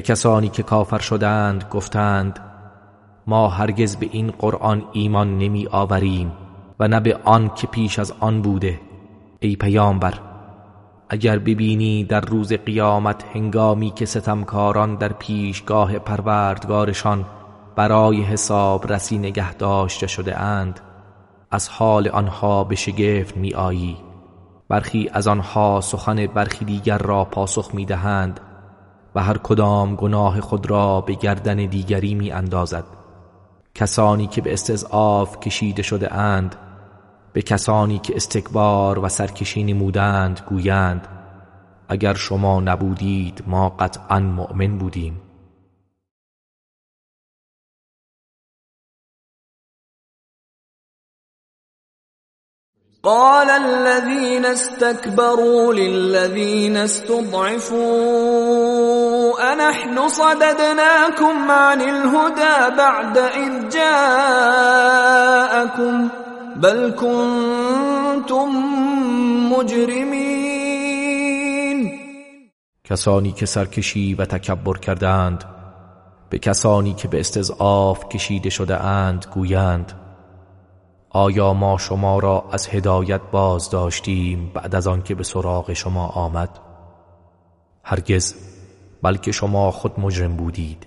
کسانی که کافر شدند گفتند ما هرگز به این قرآن ایمان نمی آوریم و نه به آن که پیش از آن بوده. ای پیامبر اگر ببینی در روز قیامت هنگامی که ستمکاران در پیشگاه پروردگارشان برای حساب رسی نگه داشته شده اند از حال آنها به شگفت می آیی. برخی از آنها سخن برخی دیگر را پاسخ می دهند. و هر کدام گناه خود را به گردن دیگری می اندازد کسانی که به استضعاف کشیده شده اند به کسانی که استکبار و سرکشی نمودند گویند اگر شما نبودید ما قطعا مؤمن بودیم. قال الذين استكبروا للذين استضعفوا أنحن صددناكم عن الهدى بعد إذ جاءكم بل كنتم مجرمين. کسانی که سرکشی و تکبر کردند به کسانی که به استضعاف کشیده شده اند گویند آیا ما شما را از هدایت باز داشتیم بعد از آنکه به سراغ شما آمد؟ هرگز بلکه شما خود مجرم بودید.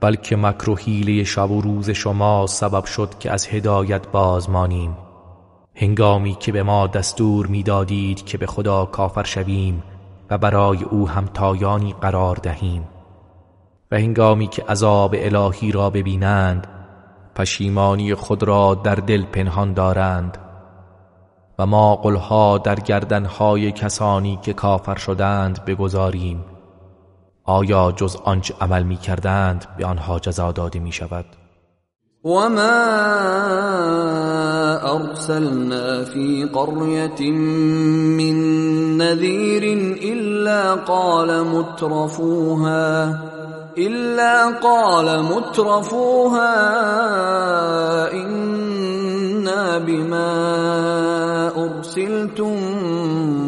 بلکه مکر و حیله شب و روز شما سبب شد که از هدایت بازمانیم هنگامی که به ما دستور می‌دادید که به خدا کافر شویم و برای او هم تایانی قرار دهیم. و هنگامی که عذاب الهی را ببینند پشیمانی خود را در دل پنهان دارند. و ما قلها در گردنهای کسانی که کافر شدند بگذاریم. آیا جز آنچه عمل می کردند به آنها جزا داده می شود وما ارسلنا في قرية من نذير إلا قال مترفوها إلا قال مترفوها إنا بما أرسلتم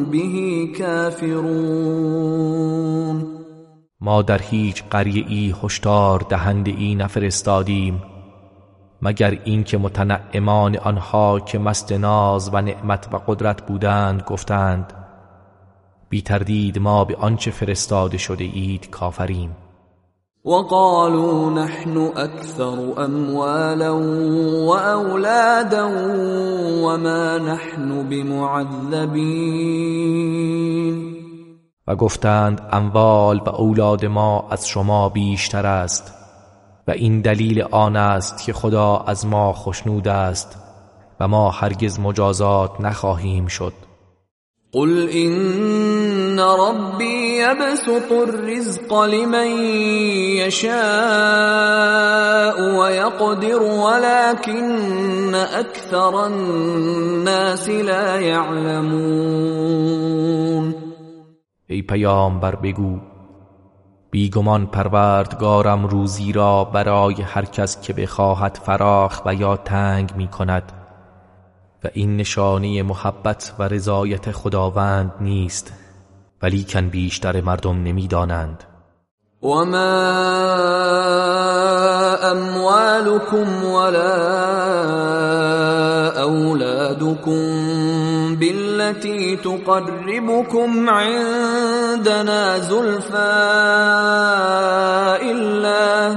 به كافرون. ما در هیچ قریه ای هشدار دهنده ای نفرستادیم مگر اینکه متنعمان آنها که مست ناز و نعمت و قدرت بودند گفتند بی تردید ما به آنچه فرستاده شده اید کافریم. وقالوا نحن اكثر اموالا واولادا وما نحن بمعذبین. و گفتند اموال و اولاد ما از شما بیشتر است و این دلیل آن است که خدا از ما خشنود است و ما هرگز مجازات نخواهیم شد. قل ان ربی یبسط الرزق لمن یشاء و یقدر ولكن اکثر الناس لا یعلمون ای پیامبر بگو بیگمان پروردگارم روزی را برای هر کس که بخواهد فراخ و یا تنگ می کند و این نشانه محبت و رضایت خداوند نیست ولیکن بیشتر مردم نمی‌دانند. وما اموالكم ولا اولادكم بالتي تقربكم عندنا زلفى الا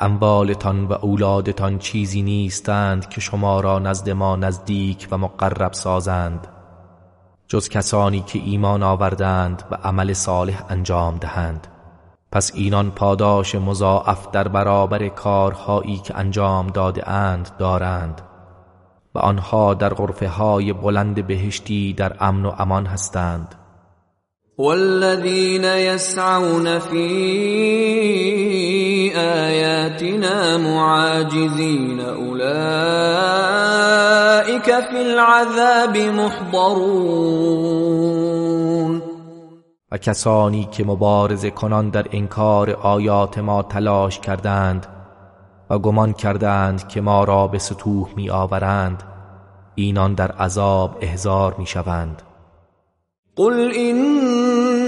اموالتان و اولادتان چیزی نیستند که شما را نزد ما نزدیک و مقرب سازند جز کسانی که ایمان آوردند و عمل صالح انجام دهند. پس اینان پاداش مضاعف در برابر کارهایی که انجام داده اند دارند و آنها در غرفه های بلند بهشتی در امن و امان هستند. والذین یسعون فی آیاتنا معاجزین اولئک فی العذاب محضرون. و کسانی که مبارزه کنان در انکار آیات ما تلاش کردند و گمان کردند که ما را به سطوح می آورند اینان در عذاب احضار می شوند قل ان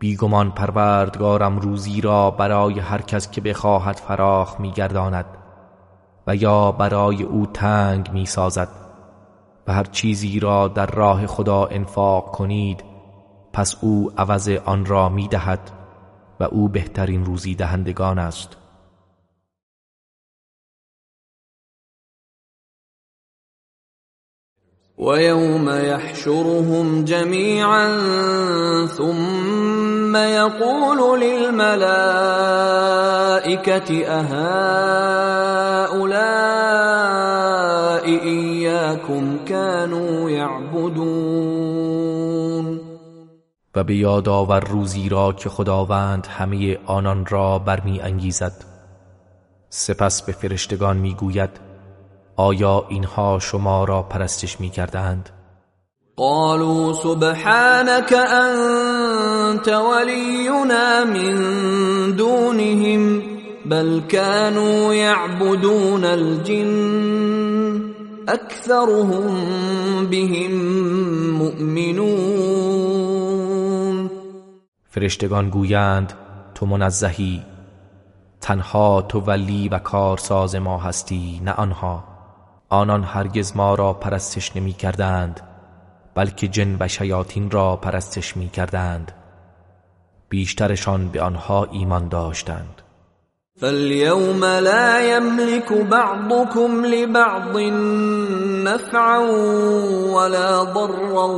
بیگمان پروردگارم روزی را برای هر کس که بخواهد فراخ میگرداند و یا برای او تنگ می‌سازد و هر چیزی را در راه خدا انفاق کنید پس او عوض آن را می‌دهد و او بهترین روزی دهندگان است. ويوم يحشرهم جميعا ثم يقول للملائكة أهؤلاء إياكم كانوا يعبدون. و به یاد آور روزی را که خداوند همه آنان را برمی انگیزد سپس به فرشتگان می‌گوید آیا اینها شما را پرستش می کردند؟ قالوا سبحانك انت ولينا من دونهم بل كانوا يعبدون الجن اكثرهم بهم مؤمنون فرشتگان گویند تو منزهی تنها تو ولی و کارساز ما هستی نه آنها آنان هرگز ما را پرستش نمی کردند بلکه جن و شیاطین را پرستش می کردند بیشترشان به آنها ایمان داشتند. فاليوم لا يملك بعضكم لبعض نفعا ولا ضرا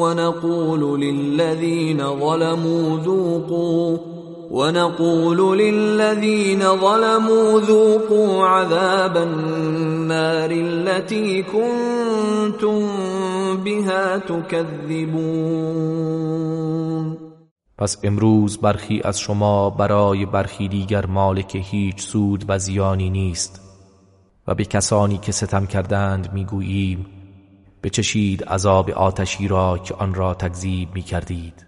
ونقول للذين ظلموا ذوقوا ونقول للذين ظلموا ذوقوا عذاب النار التي كنتم بها تكذبون. پس امروز برخی از شما برای برخی دیگر مالک هیچ سود و زیانی نیست و به کسانی که ستم کردند می‌گوییم بچشید عذاب آتشی را که آن را تکذیب می‌کردید.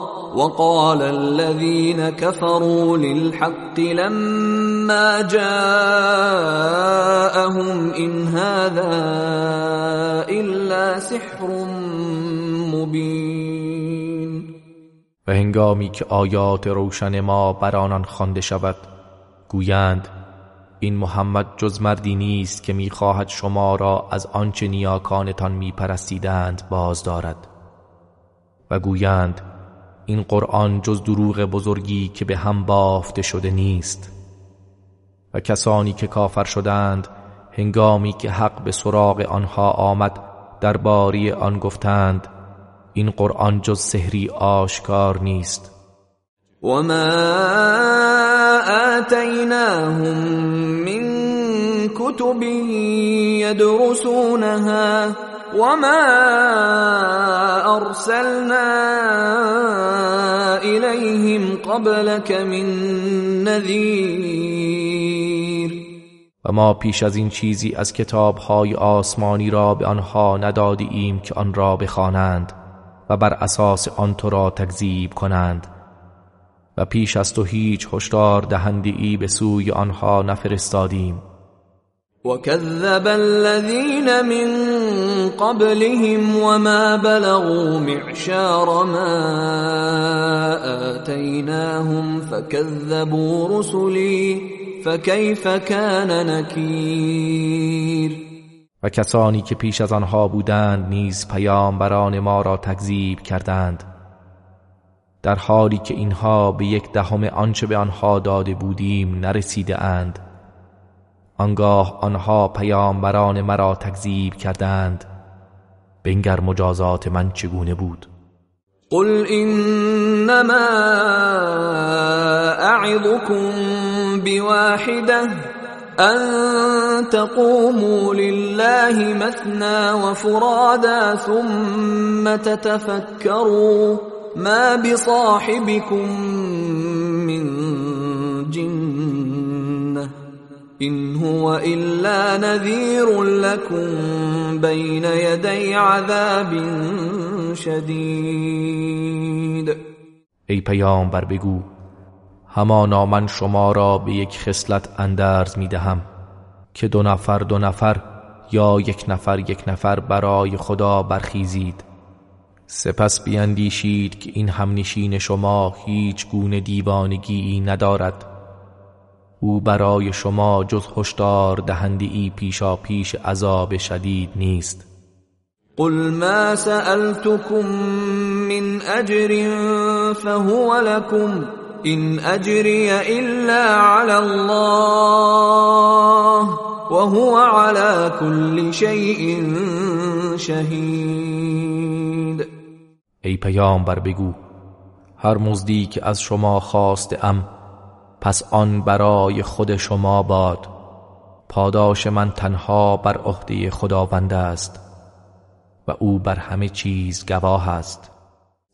وقال الذين كفروا للحق لما جاءهم ان هذا الا سحر مبین و هنگامی که آیات روشن ما بر آنان خوانده شود گویند این محمد جز مردی نیست که می‌خواهد شما را از آنچه نیاکانتان میپرستیدند باز دارد و گویند این قرآن جز دروغ بزرگی که به هم بافته شده نیست. و کسانی که کافر شدند هنگامی که حق به سراغ آنها آمد باری آن گفتند این قرآن جز سحری آشکار نیست. وما آتیناهم من کتب یدرسونها وما ارسلنا الیهم قبلك من نذیر و ما پیش از این چیزی از کتابهای آسمانی را به آنها ندادی ایم که آن را بخوانند و بر اساس آن تو را تکذیب کنند و پیش از تو هیچ هشدار دهندی ای به سوی آنها نفرستادیم. وكذب الذين من قبلهم وما بلغوا معشار ما آتيناهم فكذبوا رسلي فكيف كان نكير و کسانی که پیش از آنها بودند نیز پیامبران ما را تکذیب کردند. در حالی که اینها به یک دهم آنچه به آنها داده بودیم نرسیده اند. آنگاه آنها پیامبران مرا تکذیب کردند. بنگر مجازات من چگونه بود؟ قل انما اعظكم بواحده ان تقوموا لله مثنى وفرادا ثم تتفكروا ما بصاحبكم من جنه ان هو الا نذير لكم بين يدي عذاب شدید ای پیامبر بگو همانا من شما را به یک خصلت اندرز می دهم که دو نفر دو نفر یا یک نفر یک نفر برای خدا برخیزید. سپس بیندیشید که این همنشین شما هیچ گونه دیوانگی ندارد. او برای شما جز هشدار دهنده ای پیشا پیش عذاب شدید نیست. قل ما سألتكم من اجر فهو لكم إن أجري إلا على الله وهو على كل شيء شهید ای پیامبر بگو هر مزدی که از شما خواست ام پس آن برای خود شما باد. پاداش من تنها بر عهده خداوند است و او بر همه چیز گواه است.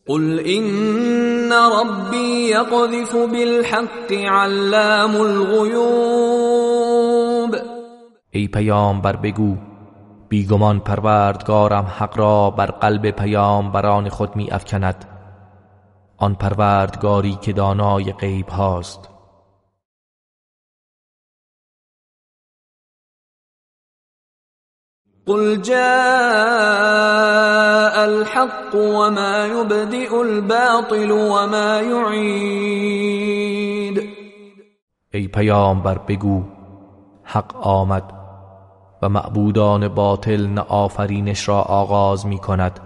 قل ان ربی یقذف بالحق علام الغیوب ای پیامبر بگو بیگمان پروردگارم حق را بر قلب پیامبران خود می افکند آن پروردگاری که دانای غیب هاست. قل جاء الحق وما يبدئ الباطل وما يعيد ای پیامبر بگو حق آمد و معبودان باطل نه آفرینش را آغاز می کند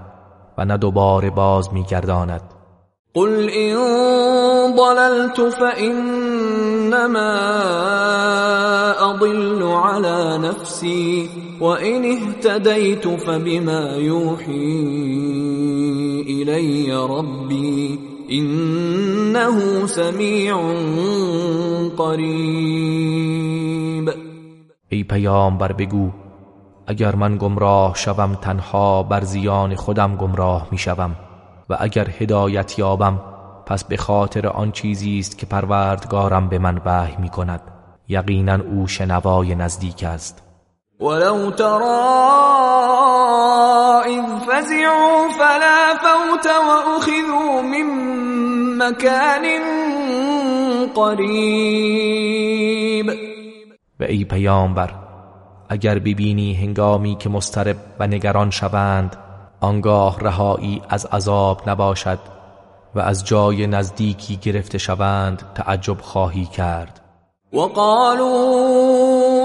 و نه دوباره باز می گرداند قل ان ضللت فانما اضل على نفسي وان اهتديت فبما يوحي الي ربي انه سميع قريب. ای پیامبر بگو اگر من گمراه شوم تنها بر زیان خودم گمراه می شوم و اگر هدایت یابم پس به خاطر آن چیزی است که پروردگارم به من وحی می کند یقینا او شنوای نزدیک است. ولو ترى اذ فزعوا فلا فوت واخذوا من مكان قریب و ای پیامبر اگر ببینی هنگامی که مسترب و نگران شوند آنگاه رهایی از عذاب نباشد و از جای نزدیکی گرفته شوند تعجب خواهی کرد. وقالوا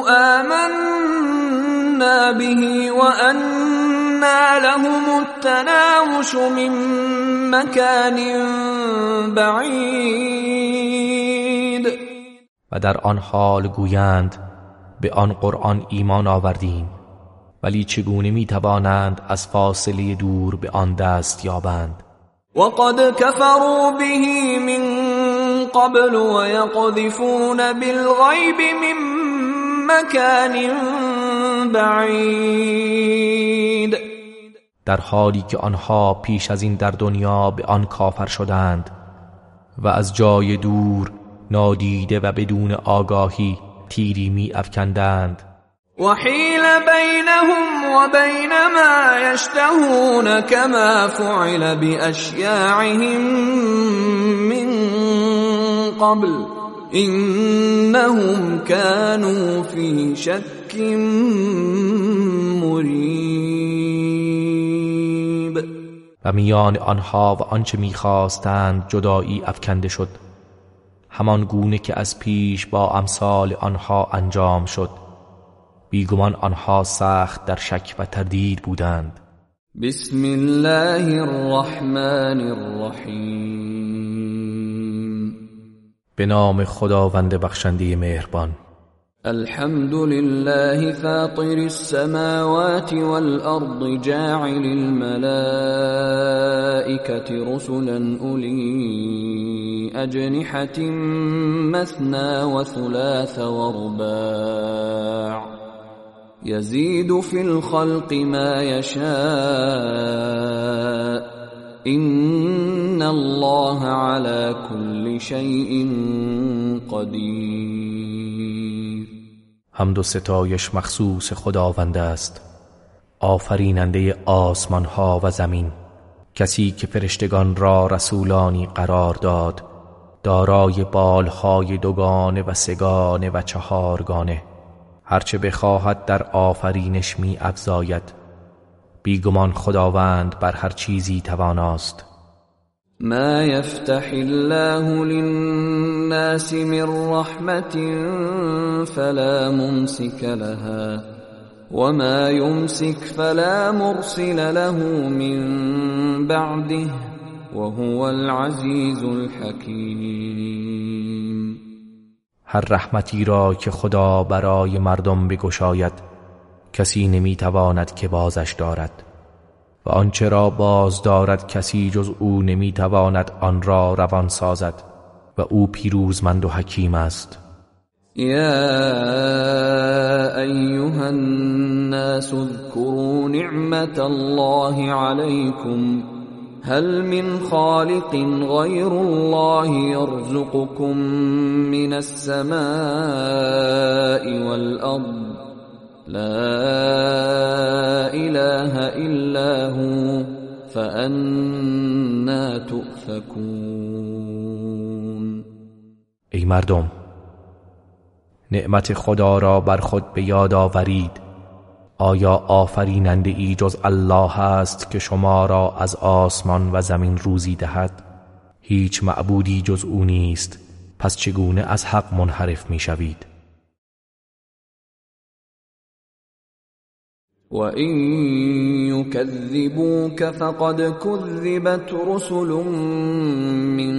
آمنا به وأنا لهم التناوش من مكان بعید. و در آن حال گویند به آن قرآن ایمان آوردیم ولی چگونه می توانند از فاصله دور به آن دست یابند؟ وقد كفروا به من قبل ويقذفون بالغيب من مكان بعید. در حالی که آنها پیش از این در دنیا به آن کافر شدند و از جای دور نادیده و بدون آگاهی تیری می افکندند. وحيل بينهم وبين ما يشتهون كما فعل بأشياعهم من قبل إنهم كانوا في شك مريب. و میان آنها و آنچه می‌خواستند جدایی افکنده شد. همان گونه که از پیش با امثال آنها انجام شد. بیگمان آنها سخت در شک و تردید بودند. بسم الله الرحمن الرحیم. به نام خداوند بخشنده مهربان. الحمد لله فاطر السماوات والأرض جاعل الملائكة رسلا أولي أجنحة مثنى وثلاث ورباع يزيد في الخلق ما يشاء إن الله على كل شيء قدير. حمد و ستایش مخصوص خداوند است. آفریننده آسمان ها و زمین. کسی که فرشتگان را رسولانی قرار داد دارای بالهای دوگانه و سگانه و چهارگانه. هرچه بخواهد در آفرینش می افزاید بیگمان خداوند بر هر چیزی تواناست. ما يفتح الله للناس من رحمة فلا ممسك لها وما يمسك فلا مرسل له من بعده وهو العزيز الحكيم هر رحمتی را که خدا برای مردم بگشاید کسی نمی‌تواند که بازش دارد. و آنچه را باز دارد کسی جز او نمی‌تواند آن را روان سازد. و او پیروزمند و حکیم است. يا أيها الناس اذكروا نعمة الله عليكم هل من خالق غير الله يرزقكم من السماء والأرض لا اله الا هو فانا تؤفكون. ای مردم نعمت خدا را بر خود به یاد آورید. آیا آفریننده ای جز الله است که شما را از آسمان و زمین روزی دهد؟ هیچ معبودی جز او نیست. پس چگونه از حق منحرف می شوید وَإِن يُكَذِّبُوكَ فَقَدْ كُذِّبَتْ رُسُلٌ مِّن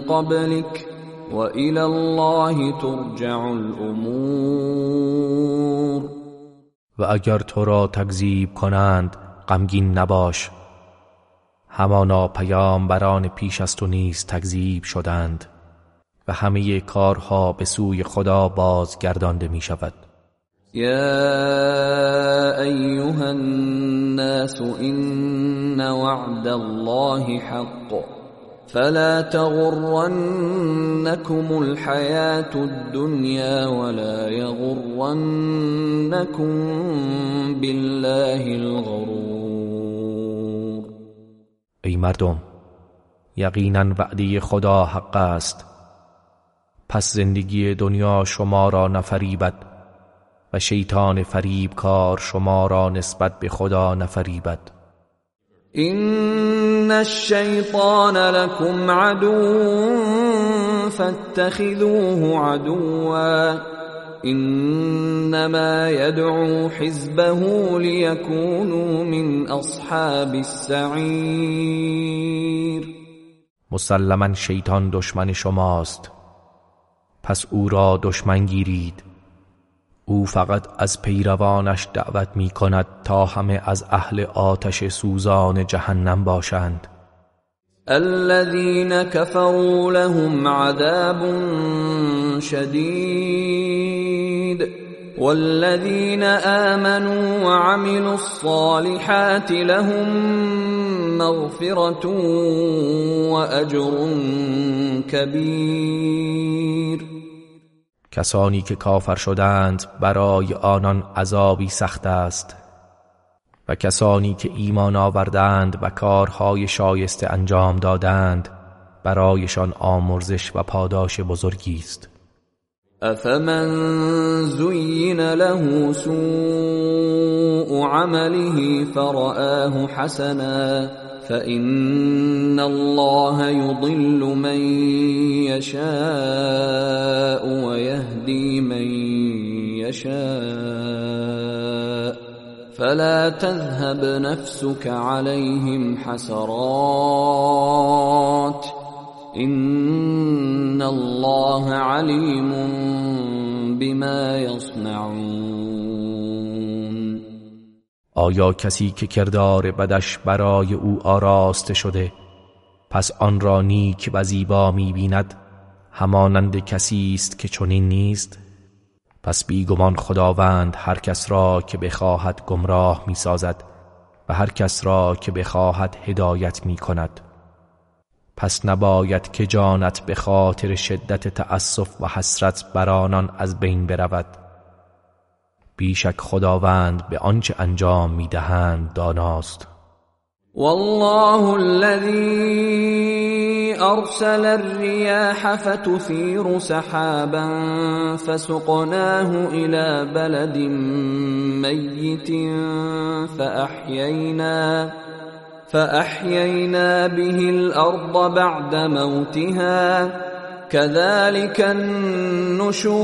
قَبْلِكَ وَإِلَى اللَّهِ تُرْجَعُ الْأُمُورُ. و اگر تو را تکذیب کنند غمگین نباش. همانا پیامبران پیش از تو نیز تکذیب شدند و همه کارها به سوی خدا بازگردانده می شود يا ايها الناس ان وعد الله حق فلا تغرنكم الحياه الدنيا ولا يغرنكم بالله الغرور ای مردم یقینا وعده خدا حق است. پس زندگی دنیا شما را نفریبد و شیطان فریب کار شما را نسبت به خدا نفریبد. این الشیطان لكم عدو فاتخذوه عدوا. انما يدعو حزبه ليكونوا من اصحاب السعیر. مسلما شیطان دشمن شماست. پس او را دشمن گیرید. او فقط از پیروانش دعوت می کند تا همه از اهل آتش سوزان جهنم باشند. الذين كفروا لهم عذاب شديد والذين آمنوا وعملوا الصالحات لهم مغفرة وأجر كبير. کسانی که کافر شدند برای آنان عذابی سخت است و کسانی که ایمان آوردند و کارهای شایسته انجام دادند برایشان آمرزش و پاداش بزرگی است. افمن زین له سوء عمله فرآه حسنا فإن الله يضل من يشاء ويهدي من يشاء فلا تذهب نفسك عليهم حسرات إن الله عليم بما يصنعون آیا کسی که کردار بدش برای او آراسته شده پس آن را نیک و زیبا می بیند همانند کسی است که چنین نیست؟ پس بیگمان خداوند هر کس را که بخواهد گمراه می سازد و هر کس را که بخواهد هدایت می کند پس نباید که جانت به خاطر شدت تأسف و حسرت بر آنان از بین برود. بیشک خداوند به آنچه انجام می‌دهند داناست. والله الذي ارسل الرياح فتثير سحابا فسقناه الى بلد ميت فاحيينا فاحيينا به الارض بعد موتها. كذلك النشور.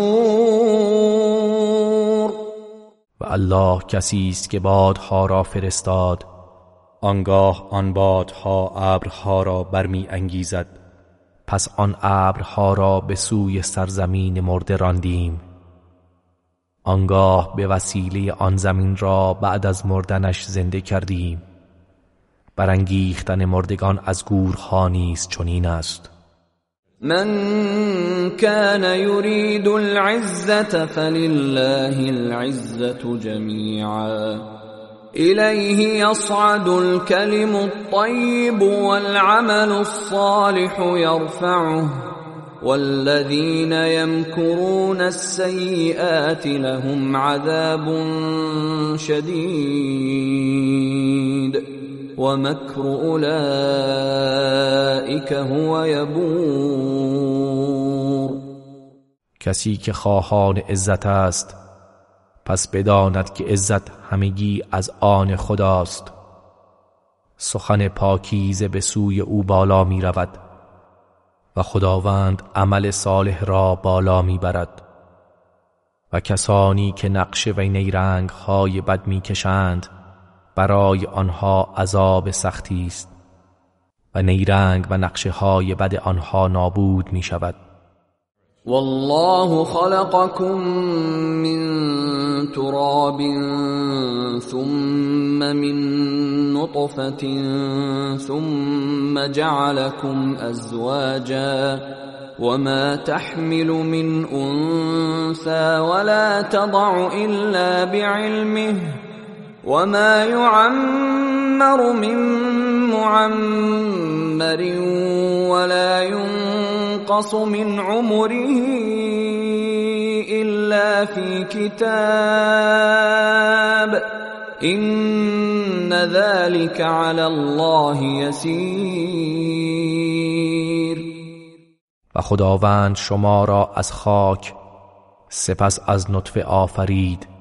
و الله کسی است که بادها را فرستاد آنگاه آن بادها ابرها را برمی انگیزد. پس آن ابرها را به سوی سرزمین مرده راندیم. آنگاه به وسیله آن زمین را بعد از مردنش زنده کردیم. برانگیختن مردگان از گورها نیز چنین است. من كان يريد العزة فلله العزة جميعا. إليه يصعد الكلم الطيب والعمل الصالح يرفعه. والذين يمكرون السيئات لهم عذاب شديد. ومكر اولئك هو يبور. کسی که خواهان عزت است پس بداند که عزت همگی از آن خداست. سخن پاکیزه به سوی او بالا می رود و خداوند عمل صالح را بالا می برد و کسانی که نقش و نیرنگ های بد می کشند برای آنها عذاب سختی است و نیرنگ و نقشه های بد آنها نابود می شود والله خلقكم من تراب ثم من نطفة ثم جعلكم أزواجا وما تحمل من أنثى ولا تضع إلا بعلمه وما يعمر من معمر ولا ينقص من عمره الا في كتاب ان ذلك على الله يسير و خداوند شما را از خاک سپس از نطفه آفرید.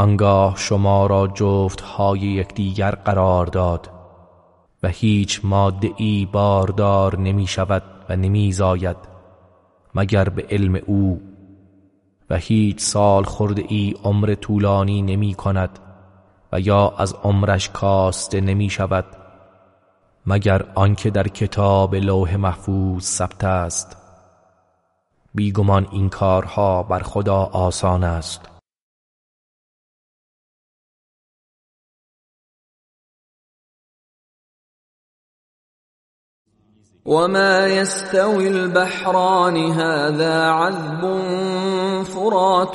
آنگاه شما را جفت های یکدیگر قرار داد و هیچ ماده ای باردار نمی شود و نمی زاید مگر به علم او و هیچ سال خورده ای عمر طولانی نمی کند و یا از عمرش کاسته نمی شود مگر آنکه در کتاب لوح محفوظ ثبت است؟ بیگمان این کارها بر خدا آسان است. وما يستوي البحران هذا عذب فرات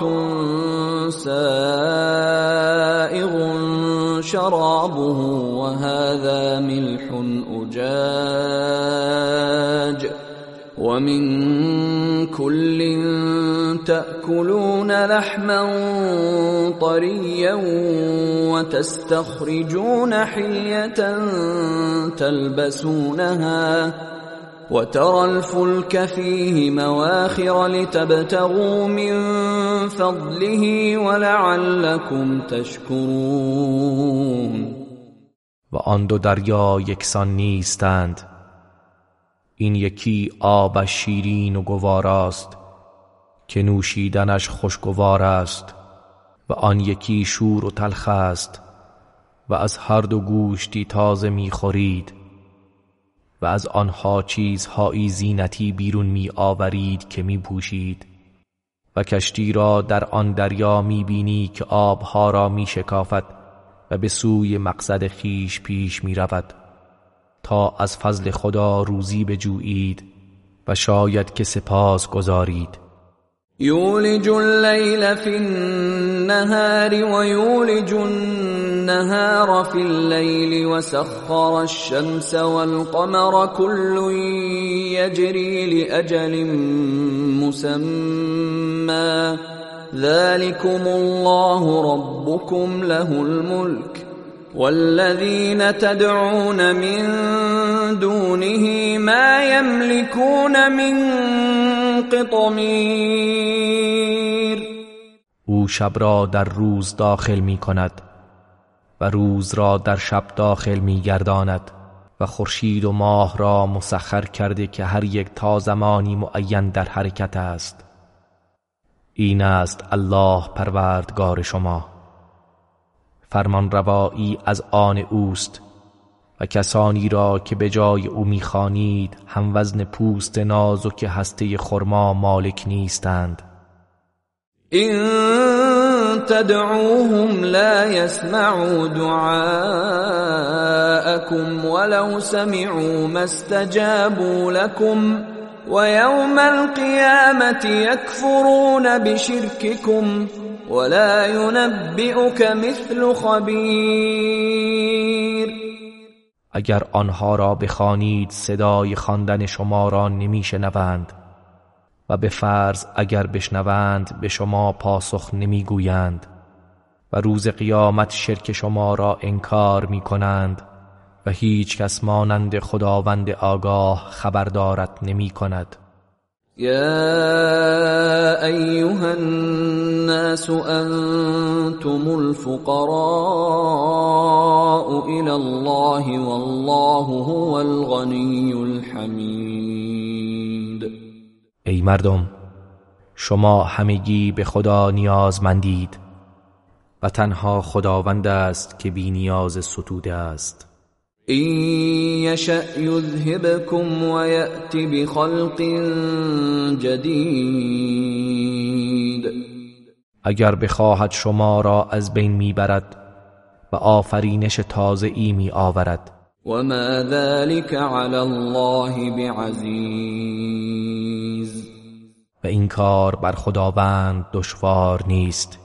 سائغ شرابه وهذا ملح أجاج ومن كل تأكلون لحما طريا وتستخرجون حلية تلبسونها وترى الفلك فيه مواخر لتبتغوا من فضله ولعلكم تشكرون. و آن دو دریا یکسان نیستند. این یکی آب شیرین و گواراست که نوشیدنش خوشگوار است و آن یکی شور و تلخ است و از هر دو گوشتی تازه می‌خورید. از آنها چیزهایی زینتی بیرون می آورید که می پوشید و کشتی را در آن دریا می بینی که آبها را می شکافت و به سوی مقصد خیش پیش می رود تا از فضل خدا روزی بجویید و شاید که سپاس گذارید. یولج اللیل فی النهار ویولج النهار في الليل وسخر الشمس والقمر كل يجري لأجل مسمى. ذلكم الله ربكم له الملك. والذين تدعون من دونه ما يملكون من قطمیر. او شب را در روز داخل می کند و روز را در شب داخل می گرداند و خورشید و ماه را مسخر کرده که هر یک تا زمانی معین در حرکت است. این است الله پروردگار شما. فرمان روایی از آن اوست و کسانی را که به جای او می‌خوانید هم وزن پوست نازک هسته خرما مالک نیستند. این تدعوهم لا يسمعوا دعاءكم ولو سمعوا ما استجابوا لكم ويوم القيامة يكفرون بشرككم ولا ينبئك مثل خبير. اگر آنها را بخوانید صدای خواندن شما را نمیشنوند و به فرض اگر بشنوند به شما پاسخ نمی‌گویند و روز قیامت شرک شما را انکار می کنند و هیچ کس مانند خداوند آگاه خبردارت نمی کند يا ايها الناس انتم الفقراء الى الله والله هو الغني الحمید ای مردم شما همگی به خدا نیازمندید و تنها خداوند است که بی نیاز ستوده است. این یشأ یذهبکم و یأتی بخلق جدید اگر بخواهد شما را از بین می‌برد و آفرینش تازه ای می آورد و ما ذلك علی الله بعزیز و این کار بر خداوند دشوار نیست.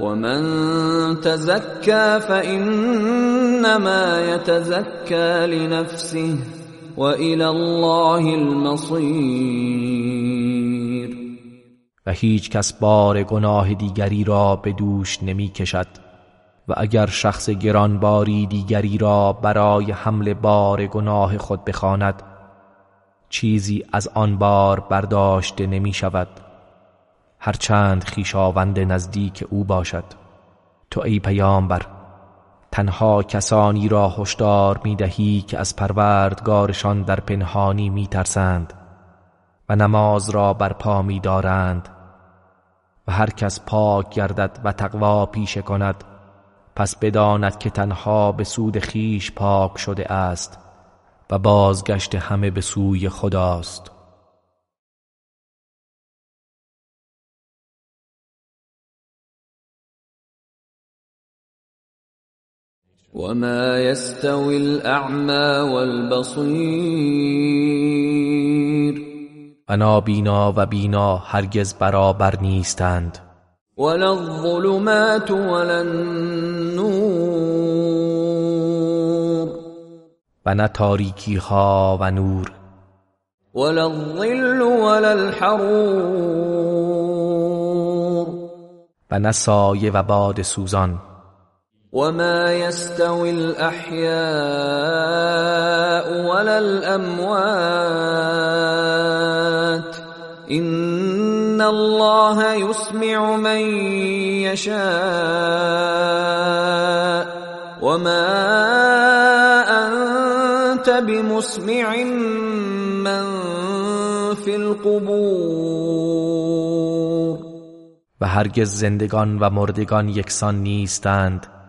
ومن تزكى فإنما يتزكى لنفسه وإلى الله المصير. و هیچ کس بار گناه دیگری را به دوش نمی کشد. و اگر شخص گرانباری دیگری را برای حمل بار گناه خود بخواند چیزی از آن بار برداشته نمی شود. هرچند خیشاوند نزدیک او باشد. تو ای پیامبر تنها کسانی را هشدار می‌دهی که از پروردگارشان در پنهانی میترسند و نماز را برپا میدارند و هر کس پاک گردد و تقوا پیشه کند پس بداند که تنها به سود خیش پاک شده است و بازگشت همه به سوی خداست. وما يستوي الأعمى والبصير و بینا و بینا هرگز برابر نیستند. ولا الظلمات ولا النور و نه تاریکی ها و نور. ولا الظل ولا الحرور و نه سایه و باد سوزان. وما يستوي الأحياء ولا الأموات إن الله يسمع من يشاء وما أنت بمسمع من في القبور و هرگز زندگان و مردگان یکسان نیستند.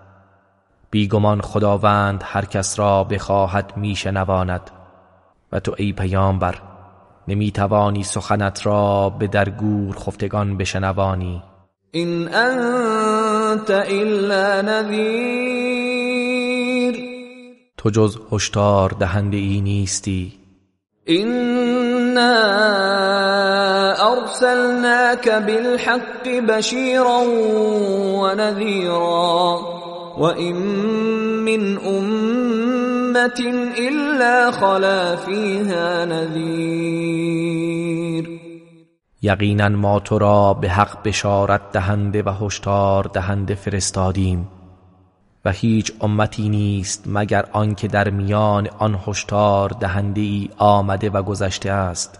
بیگمان خداوند هر کس را بخواهد میشنواند. و تو ای پیامبر نمی‌توانی سخنت را به درگور خفتگان بشنوانی. این انت الا نذیر. تو جز هشدار دهنده ای نیستی. إنا أرسلناك بالحق بشيرا ونذيرا وإن من أمة إلا خلا فيها نذير یقینا ما تو را به حق بشارت دهنده و هشدار دهنده فرستادیم و هیچ امتی نیست مگر آنکه در میان آن هشدار دهنده ای آمده و گذشته است.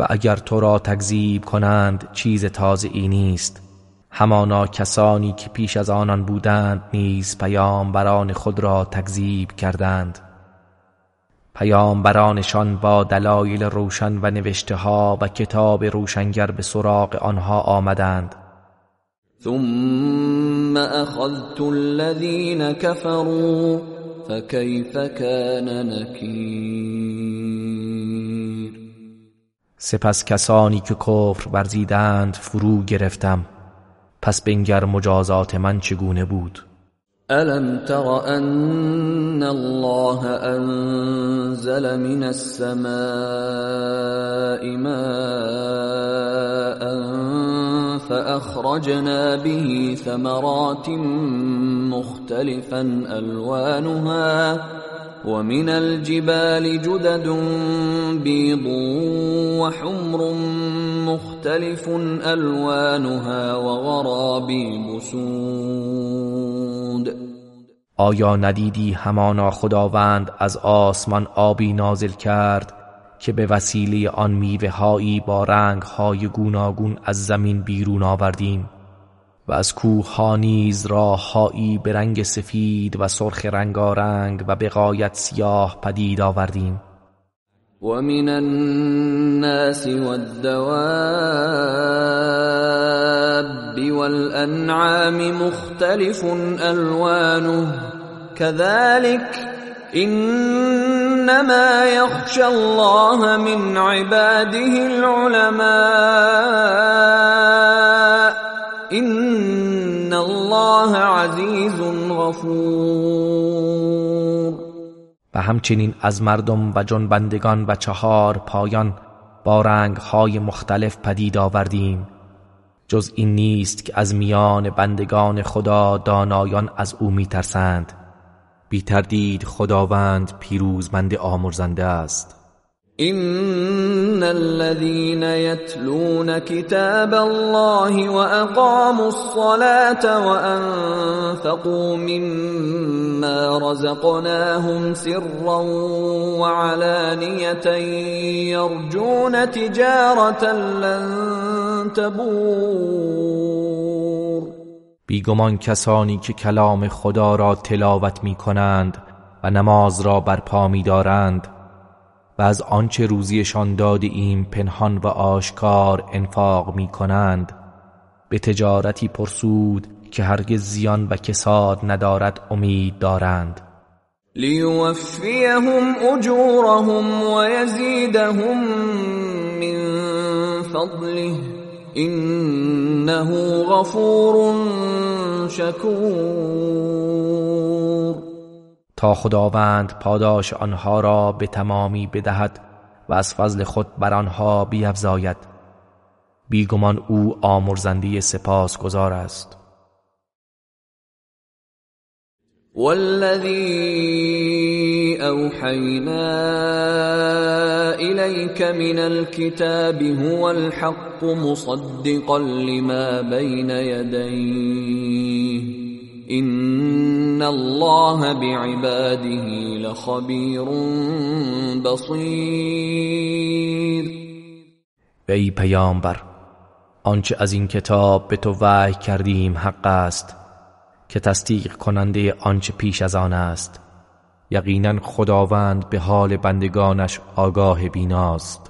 و اگر تو را تکذیب کنند چیز تازه ای نیست. همانا کسانی که پیش از آنان بودند نیز پیامبران خود را تکذیب کردند. پیامبرانشان با دلایل روشن و نوشته ها و کتاب روشنگر به سراغ آنها آمدند. ثم اخذت الذين كفروا فكيف كان نكير؟ سپس کسانی که کفر ورزیدند فرو گرفتم. پس بنگر مجازات من چگونه بود؟ ألم تر أن الله أنزل من السماء ماء فأخرجنا به ثمرات مختلفا ألوانها ومن الجبال جدد بيض وحمر مختلف ألوانها وغرابيب سود. آیا ندیدی همانا خداوند از آسمان آبی نازل کرد که به وسیله آن میوه هایی با رنگ های گوناگون از زمین بیرون آوردیم؟ و از کوه ها نیز راههایی به رنگ سفید و سرخ رنگارنگ و بقایت سیاه پدید آوردیم. ومن الناس والدواب والأنعام مختلف ألوانه. كذلك إنما يخشى الله من عباده العلماء. إن الله عزيز غفور. و همچنین از مردم و جنبندگان و چهار پایان با رنگهای مختلف پدید آوردیم. جز این نیست که از میان بندگان خدا دانایان از او میترسند. بی تردید خداوند پیروزمند آمرزنده است. إن الذين يتلون كتاب الله وأقاموا الصلاة وأنفقوا مما رزقناهم سرا وعلانية يرجون تجارة لن تبور بیگمان کسانی که کلام خدا را تلاوت می کنند و نماز را برپا می دارند و از آنچه روزیشان ایم پنهان و آشکار انفاق می کنند به تجارتی پرسود که هرگز زیان و کساد ندارد امید دارند. لیوفیهم اجورهم ویزیدهم من فضله انه غفور شکور. تا خداوند پاداش آنها را به تمامی بدهد و از فضل خود بر آنها بیفزاید. بیگمان او آمرزنده سپاس گذار است. والذي اوحينا اليك من الكتاب هو الحق مصدقا لما بين يديه ان الله بعباده لخبير بصير. ای پیامبر آنچه از این کتاب به تو وحی کردیم حق است که تصدیق کننده آنچه پیش از آن است. یقینا خداوند به حال بندگانش آگاه بیناست.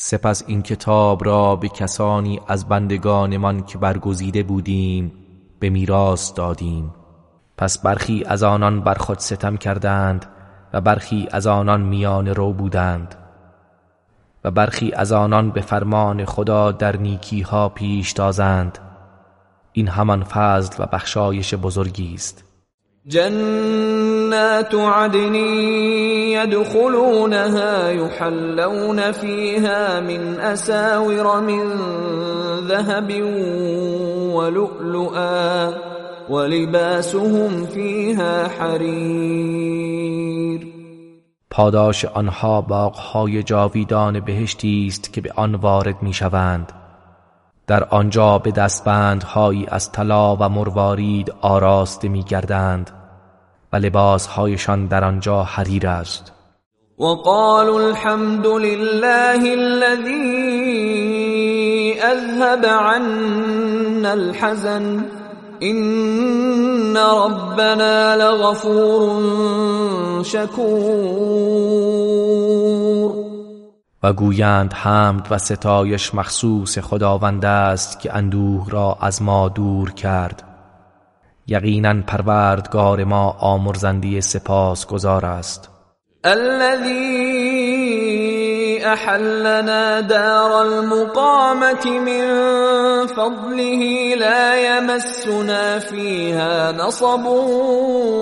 سپس این کتاب را به کسانی از بندگانمان که برگزیده بودیم به میراث دادیم. پس برخی از آنان بر خود ستم کردند و برخی از آنان میان رو بودند. و برخی از آنان به فرمان خدا در نیکی ها پیش تازند این همان فضل و بخشایش بزرگی است. جنات عدن يدخلونها يحلون فيها من اساور من ذهب ولؤلؤا ولباسهم فيها حریر پاداش آنها باغهای جاویدان بهشتی است که به آن وارد می‌شوند. در آنجا به دستبندهایی از طلا و مروارید آراسته میگردند و لباسهایشان در آنجا حریر است. وقالوا الحمد لله الذي اذهب عنا الحزن. این ربنا لغفور شکور و گویند حمد و ستایش مخصوص خداوند است که اندوه را از ما دور کرد. یقینا پروردگار ما آمرزندی سپاس گذار است. الذي احلنا دار المقامة من فضله لا يمسنا فيها نصب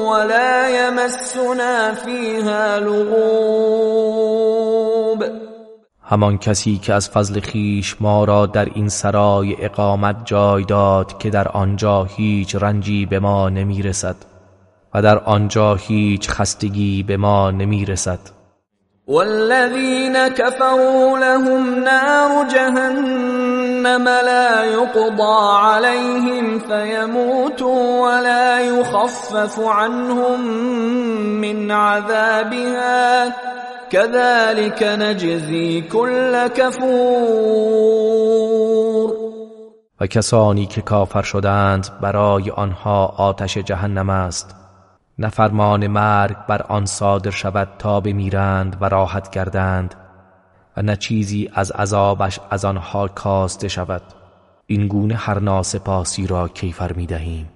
ولا يمسنا فيها لغوب. همان کسی که از فضل خیش ما را در این سرای اقامت جای داد که در آنجا هیچ رنجی به ما نمی رسد و در آنجا هیچ خستگی به ما نمی رسد والذين كفروا لهم نار جهنم لا يقضى عليهم فيموتوا ولا يخفف عنهم من عذابها. كذلك نجزي كل كفور. و کسانی که کافر شدند برای آنها آتش جهنم است. نه فرمان مرگ بر آن صادر شود تا بمیرند و راحت گردند و نه چیزی از عذابش از آنها کاسته شود. این گونه هر ناسپاسی را کیفر می دهیم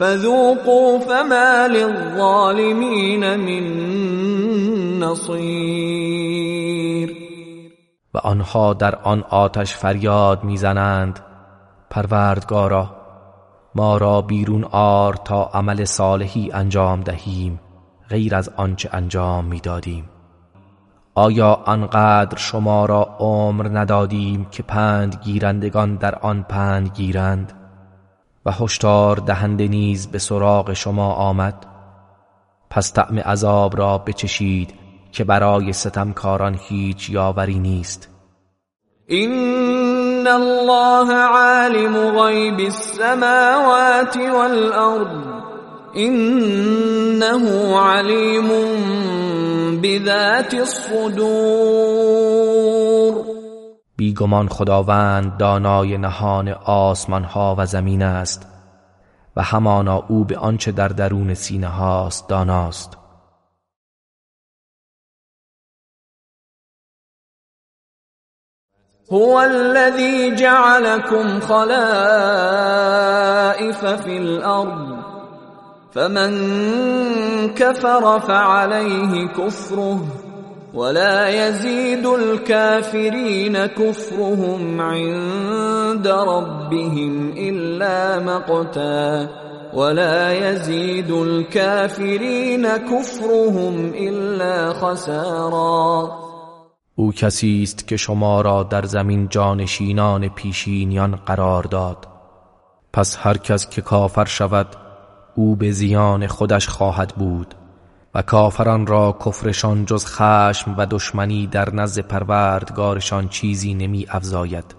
فذوقوا فما للظالمين من نصير. و آنها در آن آتش فریاد می‌زنند. پروردگارا ما را بیرون آر تا عمل صالحی انجام دهیم غیر از آنچه انجام می‌دادیم. آیا آنقدر شما را عمر ندادیم که پند گیرندگان در آن پند گیرند؟ و هشدار دهنده نیز به سراغ شما آمد. پس طعم عذاب را بچشید که برای ستمکاران هیچ یاوری نیست. این الله عالم غیب السماوات والارض انه علیم بذات الصدور. بیگمان خداوند دانای نهان آسمان ها و زمین است و همانا او به آنچه در درون سینه هاست داناست. هو الذي جعلكم خلائف في الارض فمن كفر فعليه كفره ولا يزيد الكافرين كفرهم عند ربهم الا مقتا ولا يزيد الكافرين كفرهم الا خسارا. او کسی است که شما را در زمین جانشینان پیشینیان قرار داد. پس هر کس که کافر شود او به زیان خودش خواهد بود. و کافران را کفرشان جز خشم و دشمنی در نزد پروردگارشان چیزی نمی افزاید.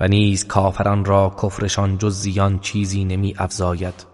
و نیز کافران را کفرشان جز زیان چیزی نمی افزاید.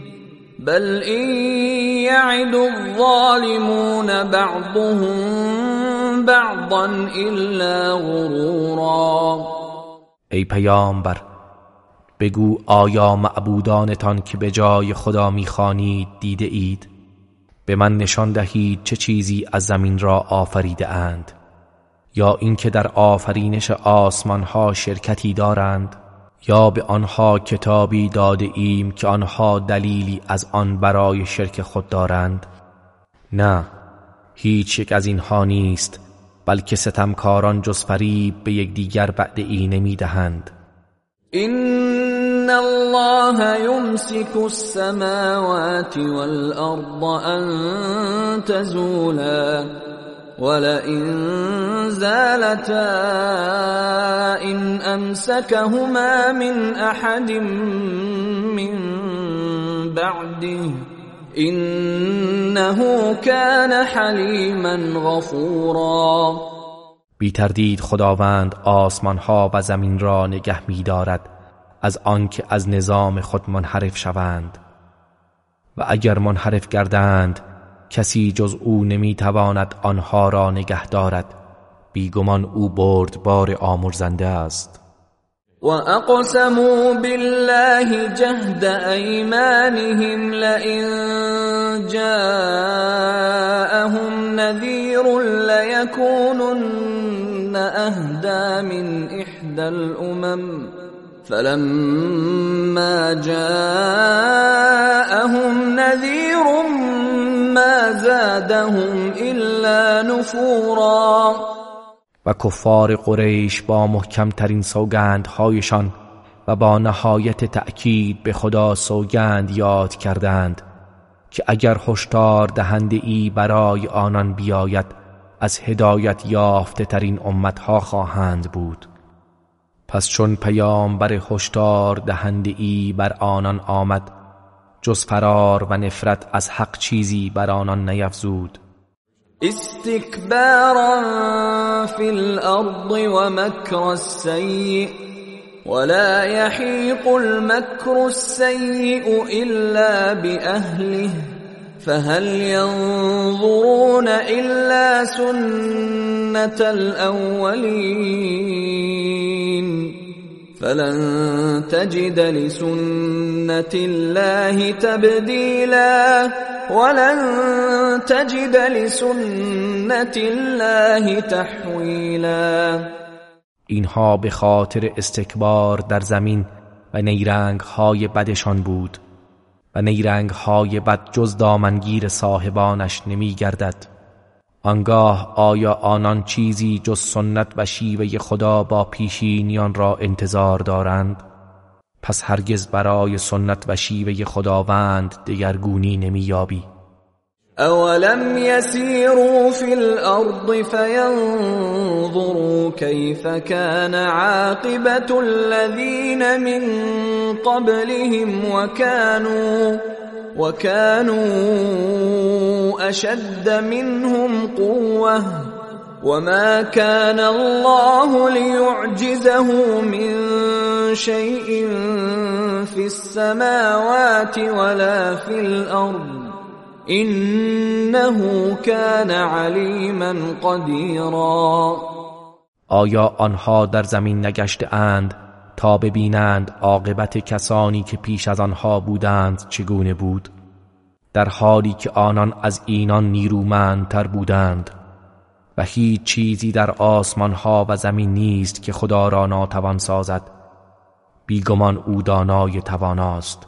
بل این يعد الظالمون بعضهم بعضا الا غرورا. ای پیامبر بگو آیا معبودانتان که به جای خدا می‌خوانید دیده اید؟ به من نشان دهید چه چیزی از زمین را آفریده اند یا اینکه در آفرینش آسمان ها شرکتی دارند؟ یا به آنها کتابی داده ایم که آنها دلیلی از آن برای شرک خود دارند؟ نه هیچ یک از اینها نیست بلکه ستمکاران جز فریب به یکدیگر بعد ای نمی‌دهند. این الله یمسک السماوات والارض ان تزولا. ولئن زالتا إن أمسكهما من أحد من بعده إنه كان حلیما غفورا. بی تردید خداوند آسمان ها و زمین را نگه می دارد از آنکه از نظام خود منحرف شوند. و اگر منحرف گردند کسی جز او نمی‌تواند آنها را نگه دارد. بیگمان او بار آمرزنده است. و اقسموا بالله جهد ایمانهم لئن جاءهم نذیر لیکونن اهدا من احدى الامم فلما جاءهم نذیر ما زادهم الا نفورا. و کفار قریش با محکمترین سوگندهایشان و با نهایت تأکید به خدا سوگند یاد کردند که اگر هشدار دهنده ای برای آنان بیاید از هدایت یافته ترین امتها خواهند بود. پس چون پیام بر هشدار دهنده ای بر آنان آمد جز فرار و نفرت از حق چیزی بر آنان نیفزود. استکبارا فی الارض مکر السیء ولا يحيق المكر السيء إلا بأهله فهل ينظرون إلا سنة الأولين؟ فلن تجد لسنة الله تبديلا ولن تجد لسنت الله تحویلا اینها به خاطر استکبار در زمین و نیرنگ های بدشان بود و نیرنگ های بد جز دامنگیر صاحبانش نمی گردد آنگاه آیا آنان چیزی جز سنت و شیوه خدا با پیشینیان را انتظار دارند؟ پس هرگز برای سنت و شیوه خداوند دگرگونی نمییابی. اولم يسيروا في الارض فينظروا كيف كان عاقبه الذين من قبلهم وكانوا وكانوا أشد منهم قوة وما كان الله ليعجزه من شيء في السماوات ولا في الأرض. إنه كان علیما قدیرا آیا آنها در زمین نگشته اند تا ببینند عاقبت کسانی که پیش از آنها بودند چگونه بود در حالی که آنان از اینان نیرومندتر بودند و هیچ چیزی در آسمان ها و زمین نیست که خدا را ناتوان سازد بیگمان او دانای تواناست.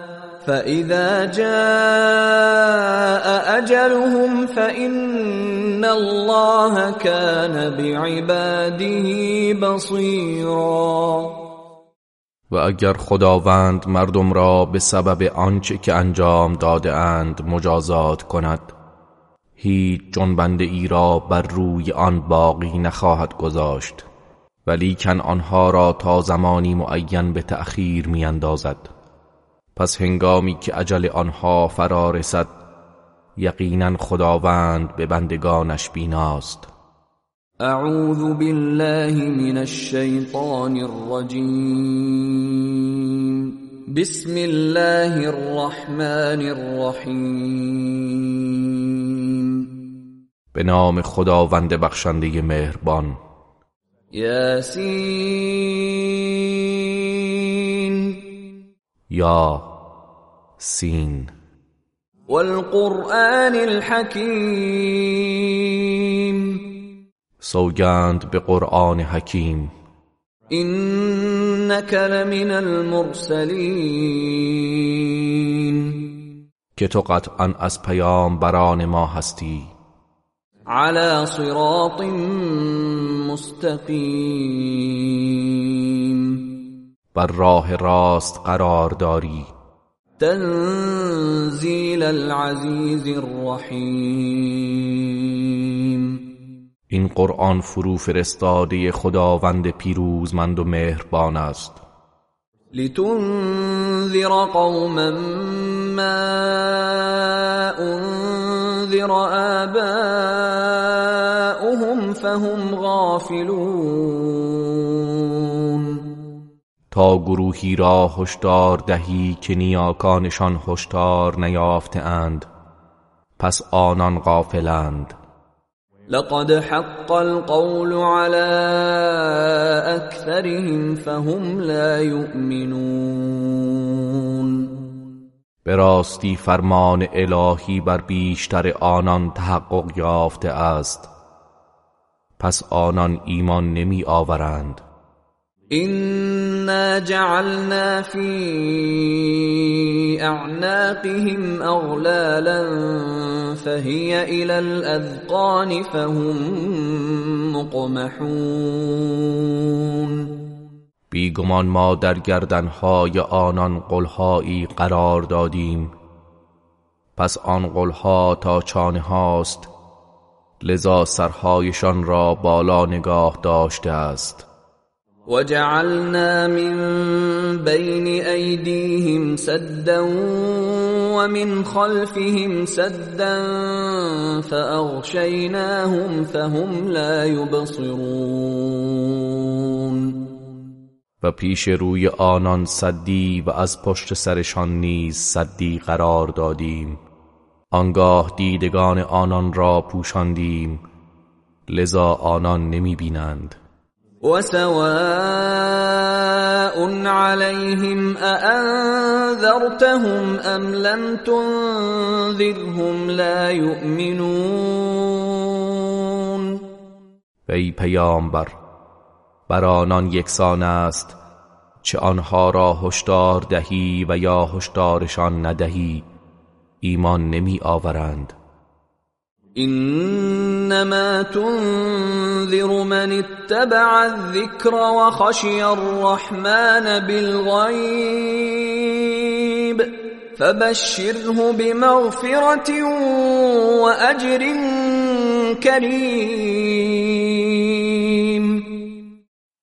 فإذا جاء أجلهم فإن الله كان بعباده بصيرا. و اگر خداوند مردم را به سبب آنچه که انجام داده اند مجازات کند هیچ جنبنده ای را بر روی آن باقی نخواهد گذاشت ولیکن آنها را تا زمانی معین به تأخیر میاندازد. پس هنگامی که اجل آنها فرا رسد یقینا خداوند به بندگانش بیناست. اعوذ بالله من الشیطان الرجیم. بسم الله الرحمن الرحیم. به نام خداوند بخشنده مهربان. یاسین. یا سین. والقرآن الحکیم. سوگند به قرآن حکیم. اینک لمن المرسلین. که تو قطعا از پیام بران ما هستی. على صراط مستقیم. بر راه راست قرار داری. تنزیل العزیز الرحیم این قرآن فرو فرستاده خداوند پیروزمند و مهربان است. لتنذر قوما ما انذر آباؤهم فهم غافلون. تا گروهی را هشدار دهی که نیاکانشان هشدار نیافته اند. پس آنان غافلند. لقد حق القول على اكثرهم فهم لا يؤمنون. به راستی فرمان الهی بر بیشتر آنان تحقق یافته است. پس آنان ایمان نمی آورند. إنا جعلنا في أعناقهم أغلالا فهي إلى الأذقان فهم مقمحون بیگمان ما در گردنهای آنان قلهایی قرار دادیم. پس آن قلها تا چانه هاست لذا سرهایشان را بالا نگاه داشته است. وجعلنا من بين أيديهم سدا ومن خلفهم سدا فأغشيناهم فهم لا يبصرون. و پیش روی آنان صدی و از پشت سرشان نیز صدی قرار دادیم. آنگاه دیدگان آنان را پوشاندیم لذا آنان نمی بینند. وسواء عليهم أأنذرتهم أم لم تنذرهم لا يؤمنون؟ ای پیامبر بر آنان یکسان است چه آنها را هشدار دهی و یا هشدارشان ندهی ایمان نمی آورند. انما تنذر من اتبع الذكر وخشي الرحمن بالغيب فبشره بمغفرة واجر كريم.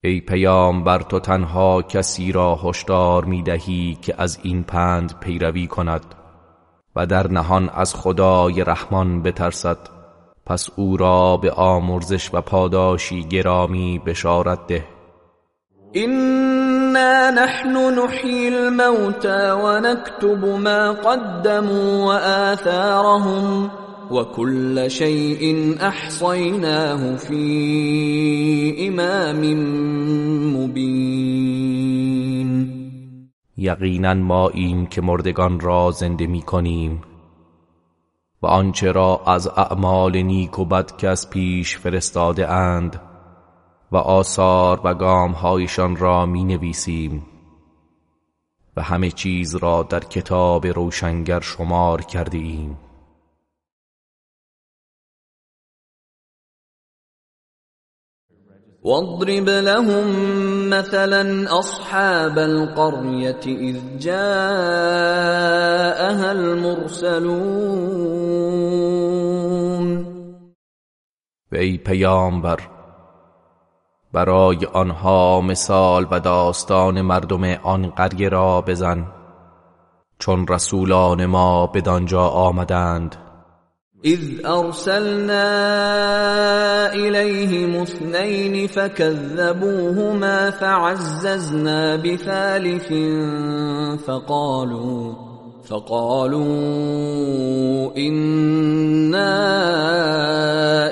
ای پیامبر تو تنها کسی را هشدار می دهی که از این پند پیروی کند. و در نهان از خدای رحمان بترسد. پس او را به آمرزش و پاداشی گرامی بشارت ده. إنا نحن نحيي الموتى ونكتب ما قدموا وآثارهم وكل شيء أحصيناه في إمام مبين یقینا ما این که مردگان را زنده می کنیم و آنچه را از اعمال نیک و بد که از پیش فرستاده اند و آثار و گامهایشان را می نویسیم و همه چیز را در کتاب روشنگر شمار کرده ایم. واضرب لهم مثلا اصحاب القريه اذ جاءها المرسلون. و ای پیامبر برای آنها مثال و داستان مردم آن قریه را بزن چون رسولان ما بدانجا آمدند. إذ أرسلنا إليهم اثنين فكذبوهما فعززنا بثالث فقالوا فقالوا إنا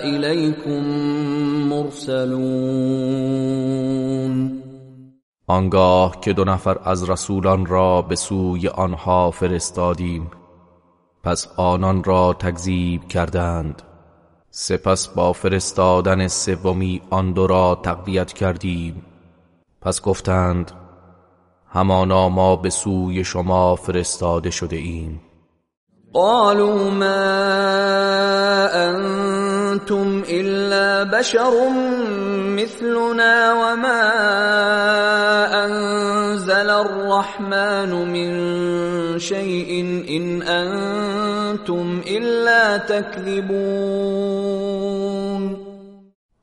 إليكم مرسلون. آنگاه که دو نفر از رسولان را به سوی آنها فرستادیم پس آنان را تکذیب کردند. سپس با فرستادن سومی آن دو را تقویت کردیم. پس گفتند همانا ما به سوی شما فرستاده شده ایم. قالوا ما انتم الا بشر مثلنا وما انزل الرحمن من شيء ان انتم الا تكذبون.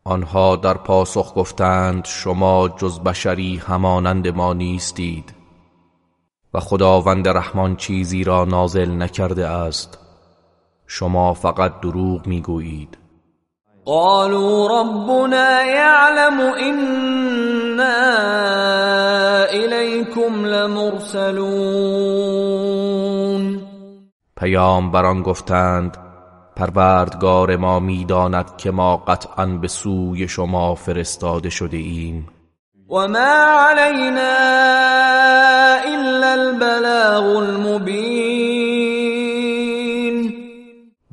آنها در پاسخ گفتند شما جز بشری همانند ما نیستید و خداوند رحمان چیزی را نازل نکرده است. شما فقط دروغ می‌گویید. قالوا ربنا يعلم إنا إليكم لمرسلون. پیامبران گفتند پروردگار ما می‌داند که ما قطعا به سوی شما فرستاده شده ایم. و ما علینا الا البلاغ المبین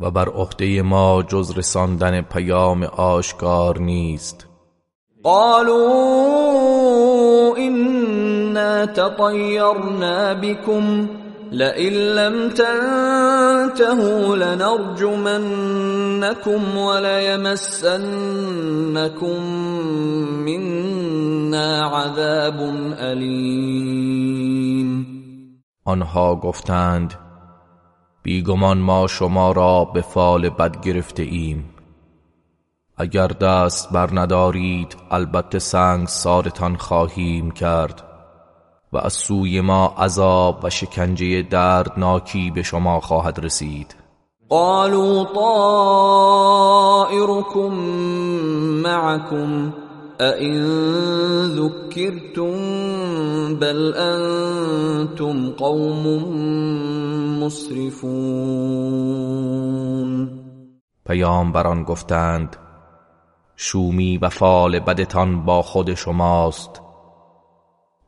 و بر عهده ما جز رساندن پیام آشکار نیست. قالوا إنا تطيرنا بكم لئن لم تنتهوا لنرجمنكم وليمسنكم منا عذاب أليم. آنها گفتند بیگمان ما شما را به فال بد گرفته ایم. اگر دست بر ندارید البته سنگ سارتان خواهیم کرد و از سوی ما عذاب و شکنجه دردناکی به شما خواهد رسید. قالوا طائركم معكم. أئن ذكرتم بل قوم پیامبران گفتند شومی و فال بدتان با خود شماست.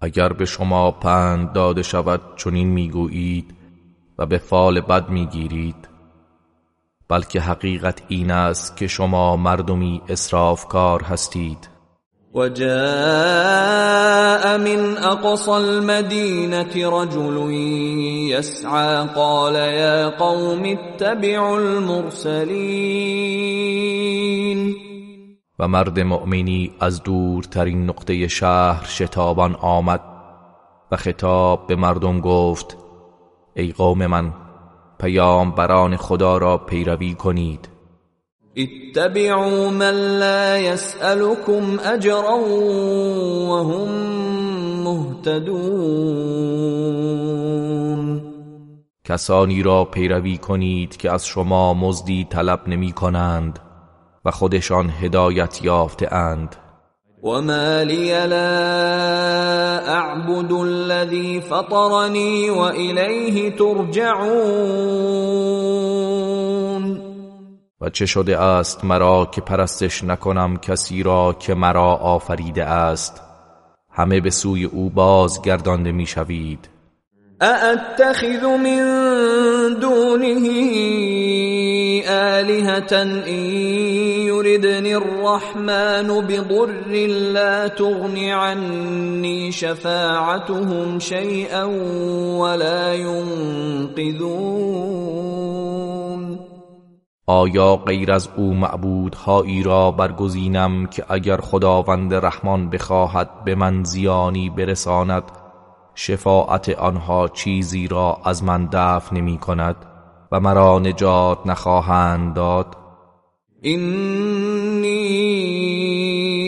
اگر به شما پند داده شود چنین می‌گویید و به فال بد می‌گیرید. بلکه حقیقت این است که شما مردمی اسرافکار هستید. وجاء من اقصى المدينه رجل يسعى قال يا قوم اتبعوا المرسلين. و مرد مؤمنی از دورترین نقطه شهر شتابان آمد و خطاب به مردم گفت ای قوم من پیامبران خدا را پیروی کنید. اتبعوا من لا يسألكم اجرا وهم مهتدون. کسانی را پیروی کنید که از شما مزدی طلب نمی کنند و خودشان هدایت یافته اند. وما لي لا اعبد الذي فطرني واليه ترجعون. و چه شده است مرا که پرستش نکنم کسی را که مرا آفریده است. همه به سوی او بازگردانده می‌شوید. ااتخذ من دونه آلهة إن يردني الرحمن بضر لا تغن عني شفاعتهم شيئا ولا ينقذون. آیا غیر از او معبودهایی را برگزینم که اگر خداوند رحمان بخواهد به من زیانی برساند شفاعت آنها چیزی را از من دفع نمی کند و مرا نجات نخواهند داد؟ اینی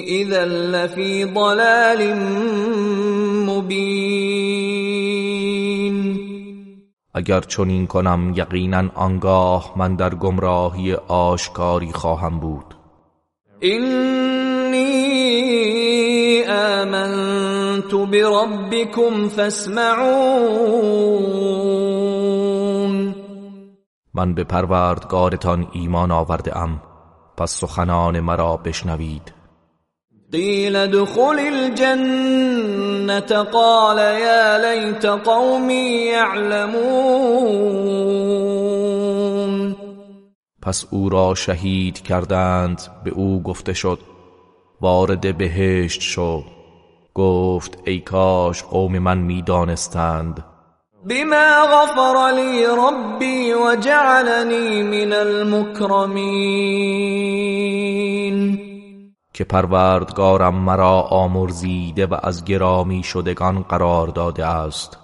اذا لفی ضلال مبین. اگر چنین کنم یقینا آنگاه من در گمراهی آشکاری خواهم بود. اینی آمنت بربکم فاسمعون. من به پروردگارتان ایمان آورده ام پس سخنان مرا بشنوید. قیل ادخل الجنة. قال یا لیت قومی یعلمون پس او را شهید کردند به او گفته شد وارد بهشت شو. گفت ای کاش قوم من می‌دانستند. بما غفر لي ربي وجعلني من المكرمين که پروردگارم مرا آمرزیده و از گرامی شدگان قرار داده است.